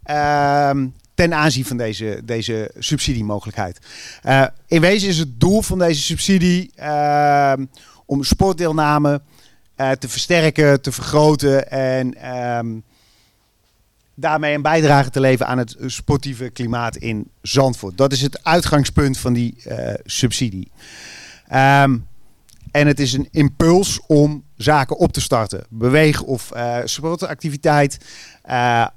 ehm, ten aanzien van deze, deze subsidiemogelijkheid. Eh, in wezen is het doel van deze subsidie ehm, om sportdeelname eh, te versterken, te vergroten en ehm, daarmee een bijdrage te leveren aan het sportieve klimaat in Zandvoort. Dat is het uitgangspunt van die eh, subsidie. Ehm, en het is een impuls om zaken op te starten. Beweeg- of eh sportactiviteit.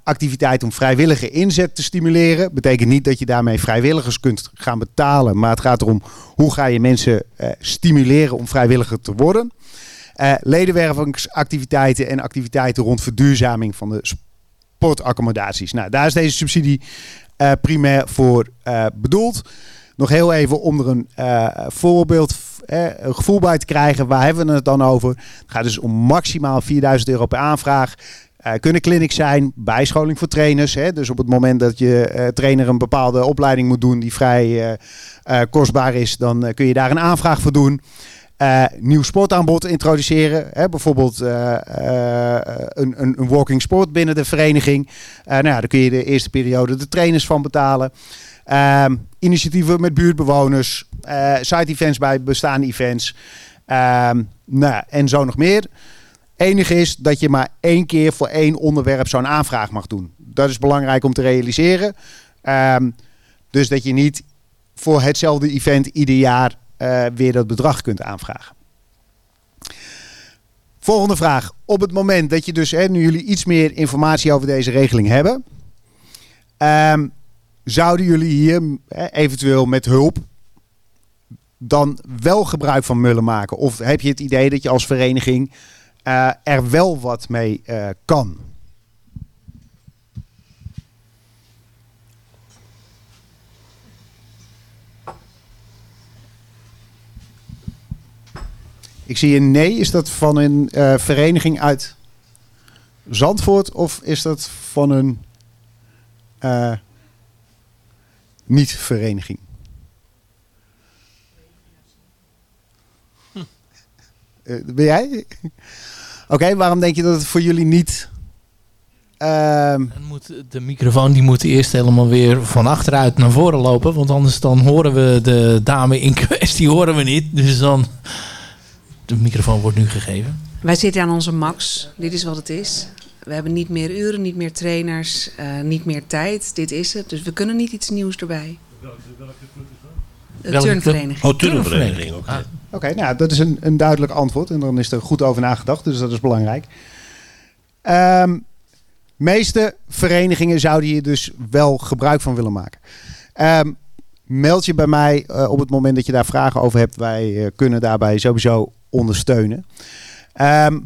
activiteit om vrijwillige inzet te stimuleren. Betekent niet dat je daarmee vrijwilligers kunt gaan betalen. Maar het gaat erom hoe ga je mensen stimuleren om vrijwilliger te worden. Eh, ledenwervingsactiviteiten en activiteiten rond verduurzaming van de sportaccommodaties. Nou, daar is deze subsidie eh, primair voor eh, bedoeld. Nog heel even om er een voorbeeld, een gevoel bij te krijgen. Waar hebben we het dan over? Het gaat dus om maximaal 4000 euro per aanvraag. Eh, kunnen clinics zijn, bijscholing voor trainers. Hè? Dus op het moment dat je trainer een bepaalde opleiding moet doen die vrij kostbaar is, dan kun je daar een aanvraag voor doen. Eh, nieuw sportaanbod introduceren. Hè? Bijvoorbeeld eh, eh, een, een, walking sport binnen de vereniging. Nou ja, daar kun je de eerste periode de trainers van betalen. Ehm, initiatieven met buurtbewoners. eh side-events bij bestaande events. Ehm, nou, en zo nog meer. Enige is dat je maar één keer voor één onderwerp zo'n aanvraag mag doen. Dat is belangrijk om te realiseren. Ehm, dus dat je niet voor hetzelfde event ieder jaar eh, weer dat bedrag kunt aanvragen. Volgende vraag. Op het moment dat je dus, hè, nu jullie iets meer informatie over deze regeling hebben, ehm, zouden jullie hier hè, eventueel met hulp dan wel gebruik van mullen maken? Of heb je het idee dat je als vereniging eh, er wel wat mee eh, kan? Ik zie een nee. Is dat van een eh, vereniging uit Zandvoort of is dat van een eh, niet-vereniging? Eh, ben jij? Oké, waarom denk je dat het voor jullie niet... ehm, Dan moet de microfoon die moet eerst helemaal weer van achteruit naar voren lopen. Want anders dan horen we de dame in kwestie horen we niet. Dus dan... De microfoon wordt nu gegeven. Wij zitten aan onze max. Dit is wat het is. We hebben niet meer uren, niet meer trainers, eh, niet meer tijd. Dit is het. Dus we kunnen niet iets nieuws erbij. De Welke turnvereniging. club? Oh, turnvereniging, oké. Ah. Oké, nou dat is een, een duidelijk antwoord. En dan is er goed over nagedacht, dus dat is belangrijk. Ehm meeste verenigingen zouden hier dus wel gebruik van willen maken. Ehm, meld je bij mij eh, op het moment dat je daar vragen over hebt. Wij eh, kunnen daarbij sowieso ondersteunen. Ehm,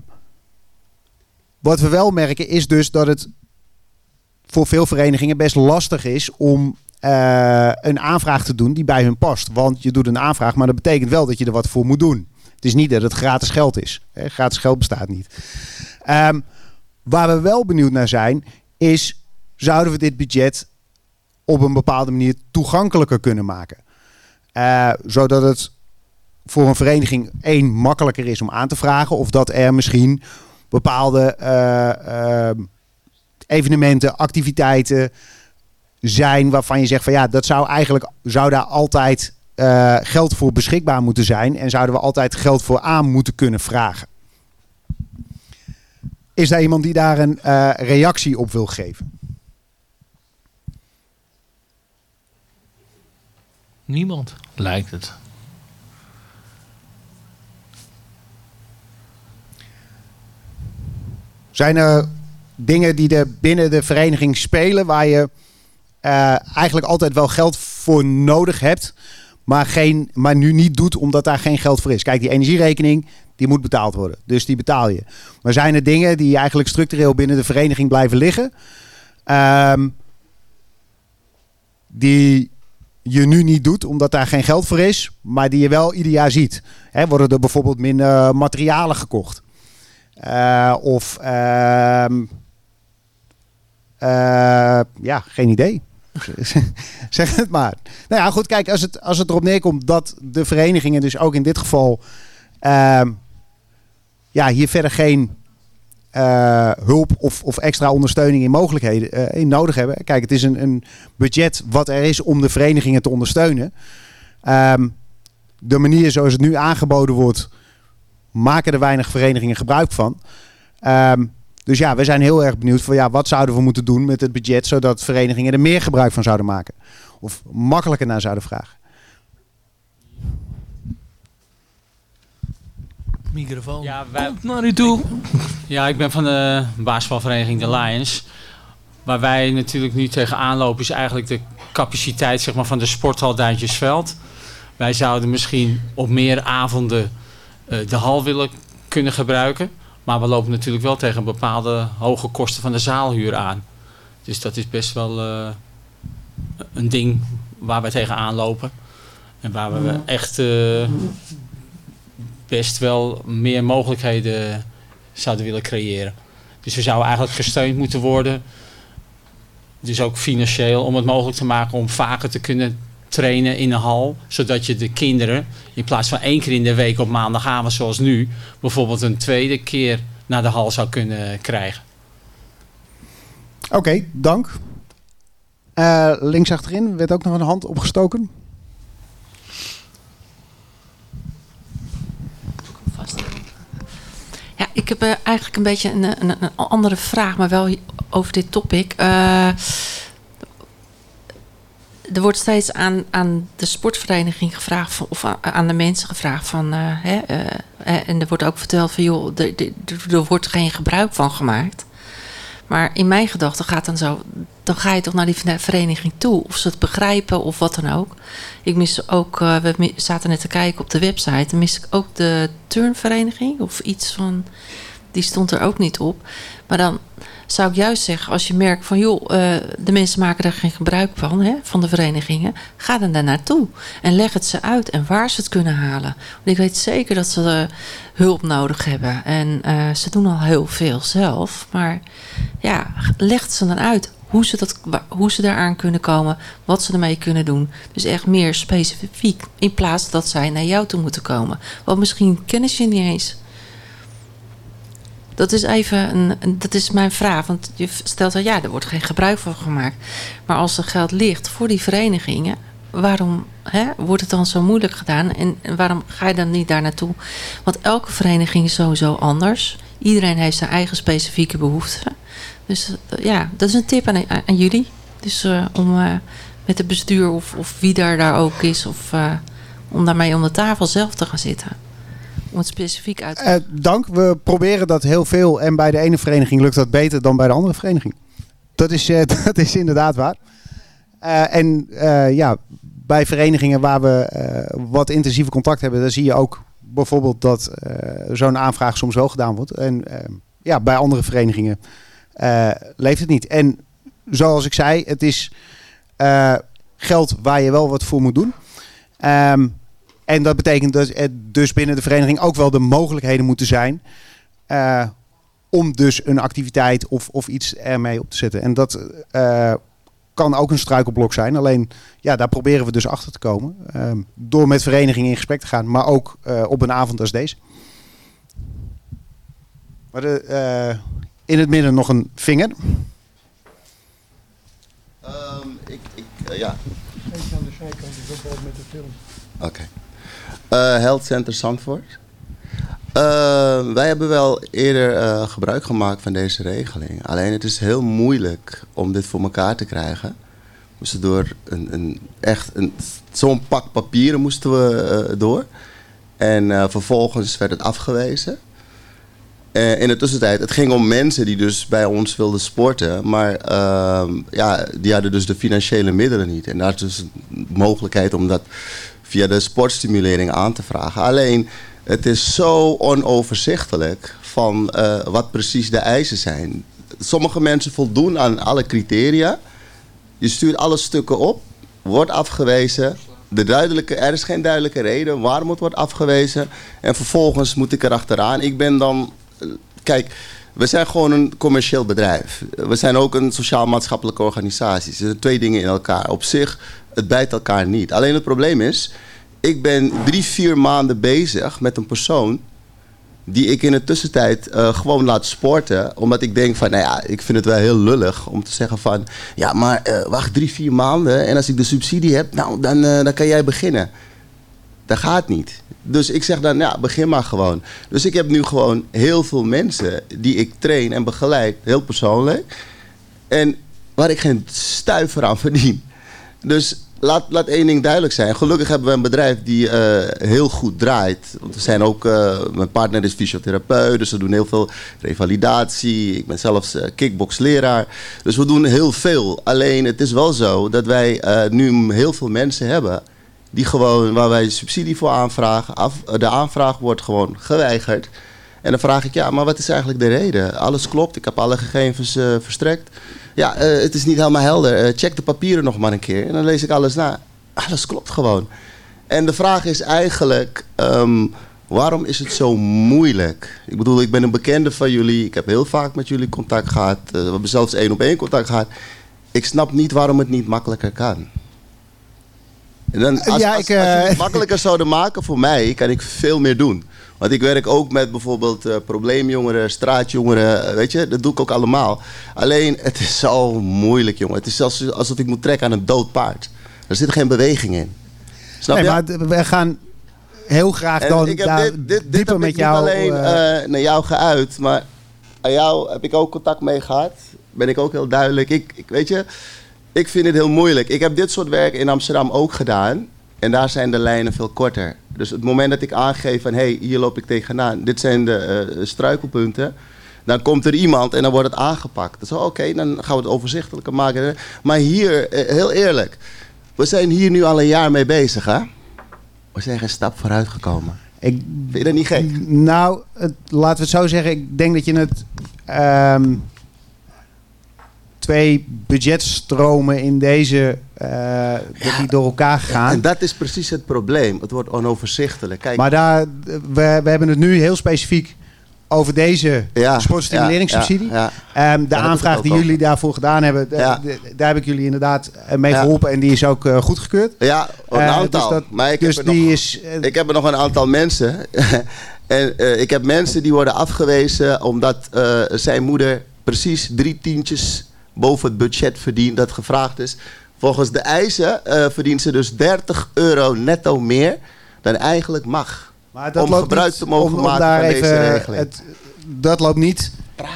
wat we wel merken is dus dat het voor veel verenigingen best lastig is om eh, een aanvraag te doen die bij hun past. Want je doet een aanvraag, maar dat betekent wel dat je er wat voor moet doen. Het is niet dat het gratis geld is. Hè? Gratis geld bestaat niet. Ehm, waar we wel benieuwd naar zijn, is zouden we dit budget op een bepaalde manier toegankelijker kunnen maken? Eh, zodat het voor een vereniging één makkelijker is om aan te vragen. Of dat er misschien bepaalde eh, ehm, evenementen, activiteiten zijn waarvan je zegt van ja, dat zou eigenlijk zou daar altijd eh, geld voor beschikbaar moeten zijn en zouden we altijd geld voor aan moeten kunnen vragen. Is daar iemand die daar een eh, reactie op wil geven? Niemand, lijkt het. Zijn er dingen die er binnen de vereniging spelen, waar je eh, eigenlijk altijd wel geld voor nodig hebt, maar, geen, maar nu niet doet omdat daar geen geld voor is. Kijk, die energierekening, die moet betaald worden. Dus die betaal je. Maar zijn er dingen die eigenlijk structureel binnen de vereniging blijven liggen, ehm, die je nu niet doet omdat daar geen geld voor is, maar die je wel ieder jaar ziet? Hè, worden er bijvoorbeeld minder materialen gekocht? Eh, of ehm, eh, ja, geen idee. zeg het maar. Nou ja, goed, kijk, als het, als het erop neerkomt dat de verenigingen dus ook in dit geval ehm, ja, hier verder geen eh, hulp of, of extra ondersteuning in mogelijkheden in nodig hebben. Kijk, het is een, een budget wat er is om de verenigingen te ondersteunen. Ehm, de manier zoals het nu aangeboden wordt, maken er weinig verenigingen gebruik van. Ehm, dus ja, we zijn heel erg benieuwd van ja, wat zouden we moeten doen met het budget zodat verenigingen er meer gebruik van zouden maken. Of makkelijker naar zouden vragen. Microfoon Ja, wij- komt naar u toe. Ja, ik ben van de basketbalvereniging de Lions. Waar wij natuurlijk nu tegenaan lopen is eigenlijk de capaciteit zeg maar, van de sporthal Duintjesveld. Wij zouden misschien op meer avonden de hal willen kunnen gebruiken. Maar we lopen natuurlijk wel tegen bepaalde hoge kosten van de zaalhuur aan. Dus dat is best wel eh, een ding waar we tegenaan lopen. En waar we echt eh, best wel meer mogelijkheden zouden willen creëren. Dus we zouden eigenlijk gesteund moeten worden. Dus ook financieel om het mogelijk te maken om vaker te kunnen trainen in een hal. Zodat je de kinderen in plaats van één keer in de week op maandagavond zoals nu... bijvoorbeeld een tweede keer naar de hal zou kunnen krijgen. Oké, dank. Eh, links achterin werd ook nog een hand opgestoken. Ja, ik heb eh, eigenlijk een beetje een, een, een andere vraag, maar wel over dit topic. Eh, er wordt steeds aan, aan de sportvereniging gevraagd, of aan de mensen gevraagd van, eh, hè, eh, eh, en er wordt ook verteld van, joh, er, wordt geen gebruik van gemaakt. Maar in mijn gedachten gaat dan zo, dan ga je toch naar die vereniging toe. Of ze het begrijpen of wat dan ook. Ik mis ook, we zaten net te kijken op de website. Dan mis ik ook de turnvereniging of iets van, die stond er ook niet op. Maar dan zou ik juist zeggen, als je merkt van joh, eh, de mensen maken er geen gebruik van, hè, van de verenigingen. Ga dan daar naartoe en leg het ze uit en waar ze het kunnen halen. Want ik weet zeker dat ze eh, hulp nodig hebben. En eh, ze doen al heel veel zelf. Maar ja, leg het ze dan uit hoe ze, dat, hoe ze daaraan kunnen komen, wat ze ermee kunnen doen. Dus echt meer specifiek, in plaats dat zij naar jou toe moeten komen. Want misschien kennen ze je niet eens. Dat is even een, dat is mijn vraag. Want je stelt dat ja, er wordt geen gebruik van gemaakt. Maar als er geld ligt voor die verenigingen, waarom hè, wordt het dan zo moeilijk gedaan? En, waarom ga je dan niet daar naartoe? Want elke vereniging is sowieso anders. Iedereen heeft zijn eigen specifieke behoeften. Dus eh, ja, dat is een tip aan, aan jullie. Dus eh, om eh, met het bestuur of, of wie daar, daar ook is, of om daarmee om de tafel zelf te gaan zitten. Om specifiek uit Eh, dank. We proberen dat heel veel. En bij de ene vereniging lukt dat beter dan bij de andere vereniging. Dat is, eh, dat is inderdaad waar. Eh, en ja, bij verenigingen waar we wat intensiever contact hebben, dan zie je ook bijvoorbeeld dat zo'n aanvraag soms wel gedaan wordt. En ja, bij andere verenigingen leeft het niet. En zoals ik zei, het is geld waar je wel wat voor moet doen. Ehm, en dat betekent dat er dus binnen de vereniging ook wel de mogelijkheden moeten zijn. eh, om dus een activiteit of, of iets ermee op te zetten. En dat eh, kan ook een struikelblok zijn. Alleen ja, daar proberen we dus achter te komen. ehm, door met verenigingen in gesprek te gaan, maar ook eh, op een avond als deze. Maar de, eh, in het midden nog een vinger. Ehm, ik, ik, eh, ja, Eentje aan de zijkant, met de film. oké. Eh, Health Center Zandvoort. Eh, wij hebben wel eerder eh, gebruik gemaakt van deze regeling. Alleen het is heel moeilijk om dit voor elkaar te krijgen. Moesten door een, een echt een, zo'n pak papieren moesten we eh, door. En eh, vervolgens werd het afgewezen. Eh, in de tussentijd, het ging om mensen die dus bij ons wilden sporten. Maar ehm, ja, die hadden dus de financiële middelen niet. En daar is dus een mogelijkheid om dat via de sportstimulering aan te vragen. Alleen, het is zo onoverzichtelijk van eh, wat precies de eisen zijn. Sommige mensen voldoen aan alle criteria. Je stuurt alle stukken op, wordt afgewezen. De duidelijke, er is geen duidelijke reden waarom het wordt afgewezen. En vervolgens moet ik erachteraan. Ik ben dan. eh, Kijk, we zijn gewoon een commercieel bedrijf. We zijn ook een sociaal-maatschappelijke organisatie. Er zitten twee dingen in elkaar. Op zich, het bijt elkaar niet. Alleen het probleem is, ik ben drie, vier maanden bezig met een persoon die ik in de tussentijd eh, gewoon laat sporten. Omdat ik denk van, nou ja, ik vind het wel heel lullig om te zeggen van... Ja, maar eh, wacht drie, vier maanden en als ik de subsidie heb, nou, dan, eh, dan kan jij beginnen. Dat gaat niet. Dus ik zeg dan, ja, begin maar gewoon. Dus ik heb nu gewoon heel veel mensen die ik train en begeleid, heel persoonlijk. En waar ik geen stuiver aan verdien. Dus laat, laat één ding duidelijk zijn. Gelukkig hebben we een bedrijf die eh, heel goed draait. Want we zijn ook, eh, mijn partner is fysiotherapeut, dus we doen heel veel revalidatie. Ik ben zelfs eh, kickboxleraar. Dus we doen heel veel. Alleen het is wel zo dat wij nu heel veel mensen hebben die gewoon, waar wij subsidie voor aanvragen. Af, de aanvraag wordt gewoon geweigerd. En dan vraag ik, ja, maar wat is eigenlijk de reden? Alles klopt, ik heb alle gegevens eh, verstrekt. Ja, eh, het is niet helemaal helder. Eh, check de papieren nog maar een keer. En dan lees ik alles na. Alles klopt gewoon. En de vraag is eigenlijk, ehm, waarom is het zo moeilijk? Ik bedoel, ik ben een bekende van jullie. Ik heb heel vaak met jullie contact gehad. Eh, we hebben zelfs één op één contact gehad. Ik snap niet waarom het niet makkelijker kan. En dan, als, Ja, ik, als eh, het makkelijker zouden maken voor mij, kan ik veel meer doen. Want ik werk ook met bijvoorbeeld eh, probleemjongeren, straatjongeren, eh, weet je, dat doe ik ook allemaal. Alleen, het is zo moeilijk, jongen. Het is alsof ik moet trekken aan een dood paard. Er zit geen beweging in. Snap nee, je? maar we gaan heel graag En dan ik heb daar dit, dit, dit dieper heb met ik jou. niet alleen naar jou geuit, maar aan jou heb ik ook contact mee gehad. Ben ik ook heel duidelijk. Ik, ik, weet je, ik vind het heel moeilijk. Ik heb dit soort werk in Amsterdam ook gedaan. En daar zijn de lijnen veel korter. Dus het moment dat ik aangeef van... hé, hey, hier loop ik tegenaan. Dit zijn de eh, struikelpunten. Dan komt er iemand en dan wordt het aangepakt. Dus oké, dan gaan we het overzichtelijker maken. Maar hier, eh, heel eerlijk... we zijn hier nu al een jaar mee bezig, hè? We zijn geen stap vooruit gekomen. Ik, Vind je dat niet gek? Nou, het, laten we het zo zeggen. Ik denk dat je het... ehm, twee budgetstromen in deze... eh, die door elkaar gaan. En dat is precies het probleem. Het wordt onoverzichtelijk. Kijk, Maar daar, we, we hebben het nu heel specifiek over deze Ja, sportstimuleringssubsidie. ja, ja, Ehm, de Daar aanvraag die jullie daarvoor gedaan hebben, daar heb ik jullie inderdaad eh, mee geholpen en die is ook eh, goedgekeurd. Ja, een Eh, aantal. dus dat- maar ik, dus heb die nog, is, ik heb er nog een aantal mensen. en ik heb mensen die worden afgewezen omdat zijn moeder precies drie tientjes boven het budget verdient dat gevraagd is. Volgens de eisen eh, verdient ze dus 30 euro netto meer dan eigenlijk mag. Maar dat om loopt gebruik niet- te mogen om- om maken daar van even, deze regeling. het- dat loopt niet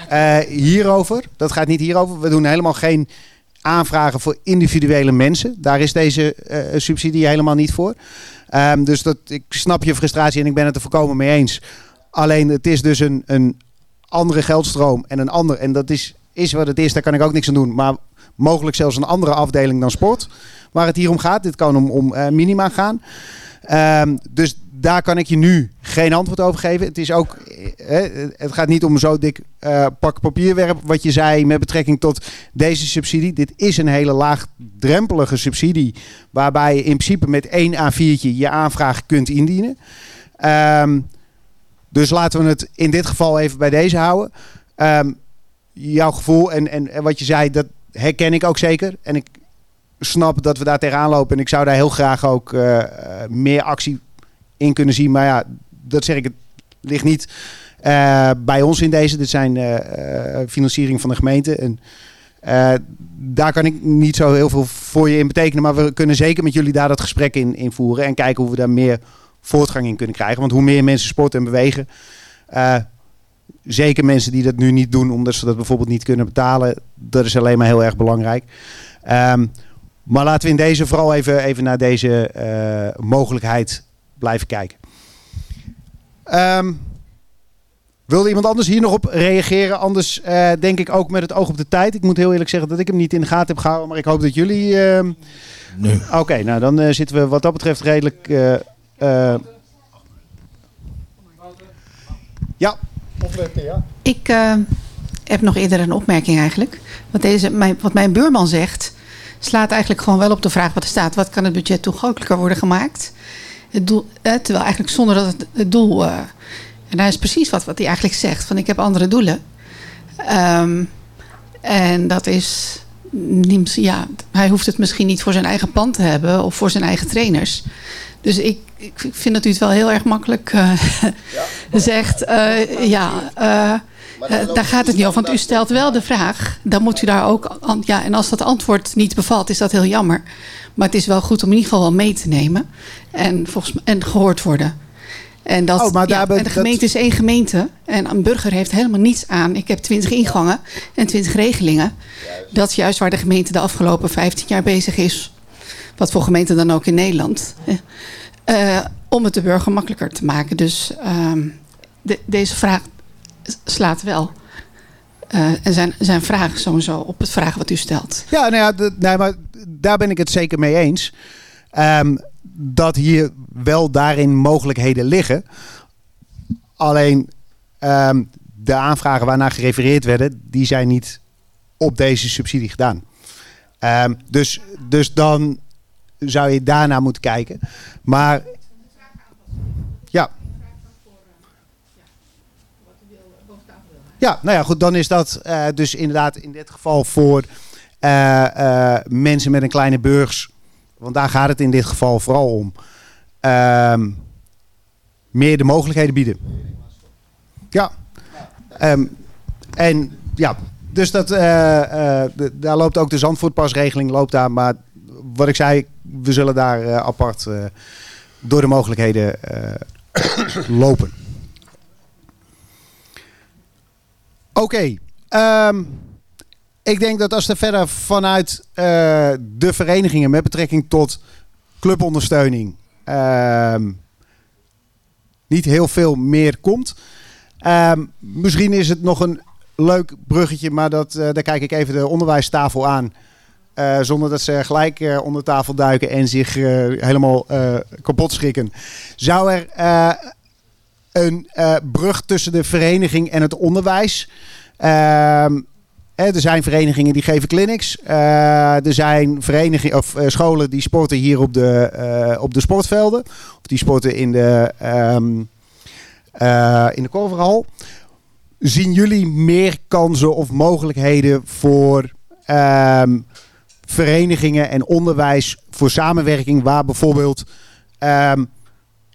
eh, hierover. Dat gaat niet hierover. We doen helemaal geen aanvragen voor individuele mensen. Daar is deze eh, subsidie helemaal niet voor. Ehm, dus dat, ik snap je frustratie en ik ben het er volkomen mee eens. Alleen het is dus een, een andere geldstroom en een ander. En dat is, is wat het is, daar kan ik ook niks aan doen. Maar mogelijk zelfs een andere afdeling dan sport. Waar het hier om gaat. Dit kan om, om eh, minima gaan. Ehm, dus daar kan ik je nu geen antwoord over geven. Het is ook, eh, eh, het gaat niet om zo dik pak papierwerp wat je zei met betrekking tot deze subsidie. Dit is een hele laagdrempelige subsidie waarbij je in principe met één A4'tje je aanvraag kunt indienen. Ehm, dus laten we het in dit geval even bij deze houden. Ehm, jouw gevoel en, en, en wat je zei, dat herken ik ook zeker. En ik snap dat we daar tegenaan lopen. En ik zou daar heel graag ook eh, eh, meer actie in kunnen zien. Maar ja, dat zeg ik, het ligt niet eh, bij ons in deze. Dit zijn eh, financiering van de gemeente. En daar kan ik niet zo heel veel voor je in betekenen. Maar we kunnen zeker met jullie daar dat gesprek in, in voeren. En kijken hoe we daar meer voortgang in kunnen krijgen. Want hoe meer mensen sporten en bewegen. Zeker mensen die dat nu niet doen omdat ze dat bijvoorbeeld niet kunnen betalen. Dat is alleen maar heel erg belangrijk. Ehm, maar laten we in deze vooral even, even naar deze eh, mogelijkheid blijven kijken. Ehm, Wilde iemand anders hier nog op reageren? Anders eh, denk ik ook met het oog op de tijd. Ik moet heel eerlijk zeggen dat ik hem niet in de gaten heb gehouden. Maar ik hoop dat jullie... Nee. Oké, nou dan eh, zitten we wat dat betreft redelijk... eh, Ik eh, heb nog eerder een opmerking eigenlijk. Wat, deze, mijn, wat mijn buurman zegt, slaat eigenlijk gewoon wel op de vraag wat er staat. Wat kan het budget toegankelijker worden gemaakt? Het doel, eh, terwijl eigenlijk zonder dat het, doel... eh, en dat is precies wat, wat hij eigenlijk zegt. Van ik heb andere doelen. Ehm, en dat is... Ja, hij hoeft het misschien niet voor zijn eigen pand te hebben of voor zijn eigen trainers. Dus ik, ik vind dat u het wel heel erg makkelijk eh, zegt. eh, ja, eh, daar gaat het niet over. Want u stelt wel de vraag. Dan moet u daar ook. Ja, en als dat antwoord niet bevalt, is dat heel jammer. Maar het is wel goed om in ieder geval wel mee te nemen. En, volgens, en gehoord worden. En, dat, Oh, maar daar ja, en de gemeente is één gemeente. En een burger heeft helemaal niets aan. Ik heb twintig ingangen en twintig regelingen. Dat is juist waar de gemeente de afgelopen 15 jaar bezig is. Wat voor gemeente dan ook in Nederland. eh, eh, om het de burger makkelijker te maken. Dus ehm, de- deze vraag slaat wel. eh, en zijn, zijn vragen sowieso op het vragen wat u stelt. Ja, nou ja, nee, maar daar ben ik het zeker mee eens. Ehm, dat hier wel daarin mogelijkheden liggen. Alleen ehm, de aanvragen waarnaar gerefereerd werden, die zijn niet op deze subsidie gedaan. Dus, dus dan zou je daarna moeten kijken. Maar ja. Ja, nou ja, goed, dan is dat eh, dus inderdaad in dit geval voor eh, eh, mensen met een kleine beurs. Want daar gaat het in dit geval vooral om. Ehm, meer de mogelijkheden bieden. Ja. Ehm, en ja, dus dat, daar loopt ook de Zandvoortpasregeling loopt daar. Maar wat ik zei, we zullen daar eh, apart eh, door de mogelijkheden eh, lopen. Oké. ehm, ik denk dat als er verder vanuit de verenigingen met betrekking tot clubondersteuning ehm, niet heel veel meer komt. Ehm, misschien is het nog een leuk bruggetje, maar dat, daar kijk ik even de onderwijstafel aan. Eh, zonder dat ze gelijk eh, onder tafel duiken en zich eh, helemaal kapot schrikken. Zou er een brug tussen de vereniging en het onderwijs. Ehm, er zijn verenigingen die geven clinics. Er zijn verenigingen of scholen die sporten hier op de, op de sportvelden. Of die sporten in de, eh, in de Korverhal. Zien jullie meer kansen of mogelijkheden voor ehm, verenigingen en onderwijs voor samenwerking waar bijvoorbeeld ehm,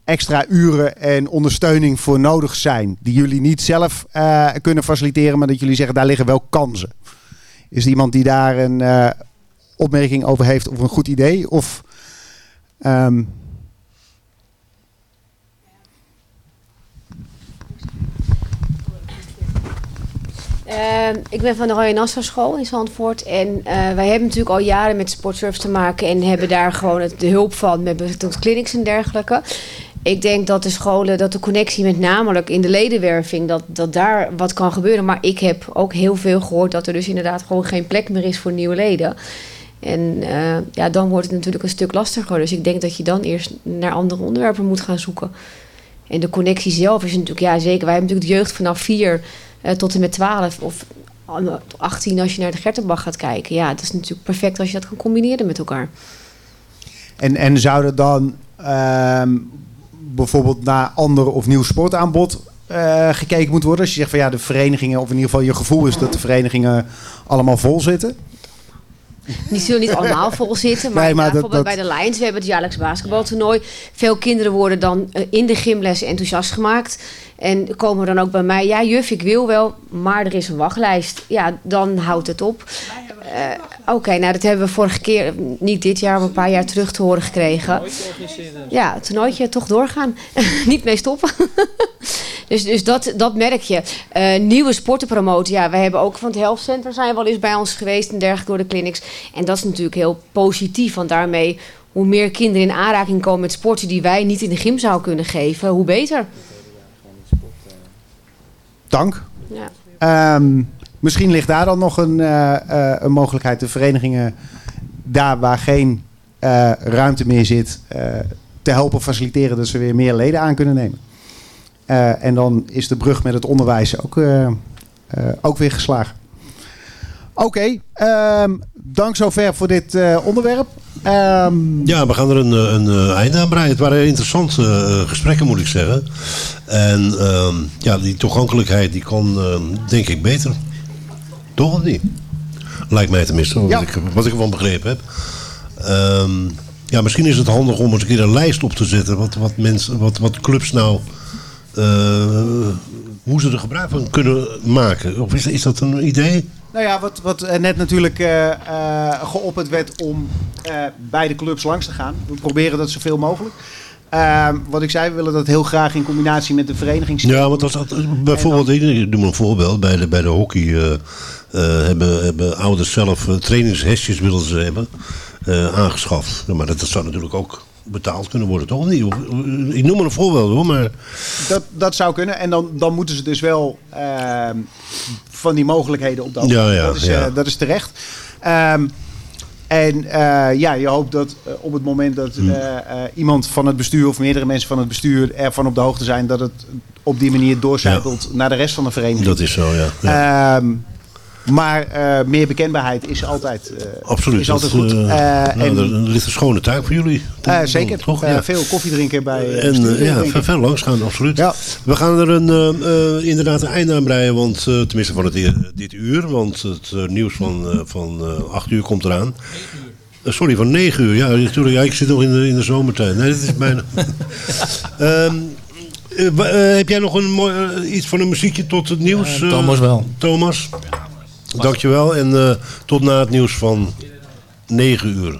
extra uren en ondersteuning voor nodig zijn. Die jullie niet zelf eh, kunnen faciliteren, maar dat jullie zeggen daar liggen wel kansen. Is er iemand die daar een eh, opmerking over heeft of een goed idee? Of, ehm, Ehm, ik ben van de Royal Nassau School in Zandvoort. En eh, wij hebben natuurlijk al jaren met sportsurf te maken. En hebben daar gewoon de hulp van met clinics en dergelijke. Ik denk dat de scholen, dat de connectie met namelijk in de ledenwerving, dat, dat daar wat kan gebeuren. Maar ik heb ook heel veel gehoord dat er dus inderdaad gewoon geen plek meer is voor nieuwe leden. En eh, ja, dan wordt het natuurlijk een stuk lastiger. Dus ik denk dat je dan eerst naar andere onderwerpen moet gaan zoeken. En de connectie zelf is natuurlijk, ja zeker. Wij hebben natuurlijk de jeugd vanaf 4 tot en met 12 of 18 als je naar de Gertenbach gaat kijken. Ja, dat is natuurlijk perfect als je dat kan combineren met elkaar. en, en zou er dan ehm, bijvoorbeeld naar ander of nieuw sportaanbod eh, gekeken moeten worden? Als je zegt van ja, de verenigingen, of in ieder geval je gevoel is dat de verenigingen allemaal vol zitten. Die zullen niet allemaal vol zitten. Maar, Nee, maar inderdaad, dat- bijvoorbeeld bij de Lions, we hebben het jaarlijks basketbaltoernooi. Veel kinderen worden dan eh, in de gymles enthousiast gemaakt. En komen dan ook bij mij, ja juf, ik wil wel, maar er is een wachtlijst. Ja, dan houdt het op. Eh, Oké, nou dat hebben we vorige keer, niet dit jaar, maar een paar jaar terug te horen gekregen. Ja, het toernooitje toch doorgaan. niet mee stoppen. dus dus dat, dat merk je. Eh, nieuwe sporten promoten. Ja, wij hebben ook van het Health Center zijn wel eens bij ons geweest en dergelijke door de clinics. En dat is natuurlijk heel positief, want daarmee hoe meer kinderen in aanraking komen met sporten die wij niet in de gym zouden kunnen geven, hoe beter. Dank. Ja. Ehm, misschien ligt daar dan nog een, eh, eh, een mogelijkheid. De verenigingen daar waar geen eh, ruimte meer zit, te helpen faciliteren dat ze weer meer leden aan kunnen nemen. En dan is de brug met het onderwijs ook, ook weer geslagen. Oké, ehm, dank zover voor dit eh, onderwerp. Ehm, Ja, we gaan er een, eh, een, eh, einde aan breien. Het waren interessante gesprekken, moet ik zeggen. En ehm, ja, die toegankelijkheid die kon, ehm, denk ik, beter. Toch of niet? Lijkt mij tenminste, wat, Ja. ik, wat ik ervan begrepen heb. Ja, misschien is het handig om eens een keer een lijst op te zetten. Wat, wat, mensen, wat, wat clubs nou... hoe ze er gebruik van kunnen maken. Of is, is dat een idee? Nou ja, wat, wat net natuurlijk eh, geopperd werd om eh, bij de clubs langs te gaan. We proberen dat zoveel mogelijk. Ehm, wat ik zei, we willen dat heel graag in combinatie met de vereniging zien. Ja, want als, als- bijvoorbeeld, ik noem een voorbeeld, bij de, bij de hockey hebben, hebben ouders zelf trainingshesjes willen ze hebben aangeschaft. Maar dat, dat zou natuurlijk ook betaald kunnen worden, toch? Niet? Ik noem maar een voorbeeld hoor, maar Dat, dat zou kunnen. En dan, dan moeten ze dus wel ehm, van die mogelijkheden op dat Ja, ja, dat, is, ja. eh, dat is terecht. Ehm, en eh, ja, je hoopt dat eh, op het moment dat Hmm. iemand van het bestuur of meerdere mensen van het bestuur ervan op de hoogte zijn, dat het op die manier doorcijpelt naar de rest van de vereniging. dat is zo, ja. ja. Maar eh, meer bekendbaarheid is altijd, eh, Absoluut. is altijd goed. nou, en, er, ligt een schone taak voor jullie. zeker. Toch? Eh, Ja. veel koffie drinken bij En ja, ver langs gaan, absoluut. We gaan er een, inderdaad een einde aan breien, want, eh, tenminste van het, dit uur. Want het nieuws van, eh, van eh, 8 uur komt eraan. Sorry, van 9 uur. Ja, natuurlijk, ja, ik zit nog in de, in de zomertijd. Nee, dit is bijna... Ehm, eh, eh, heb jij nog een mooi, iets van een muziekje tot het nieuws? Thomas wel. Thomas, dankjewel. En eh, tot na het nieuws van 9 uur.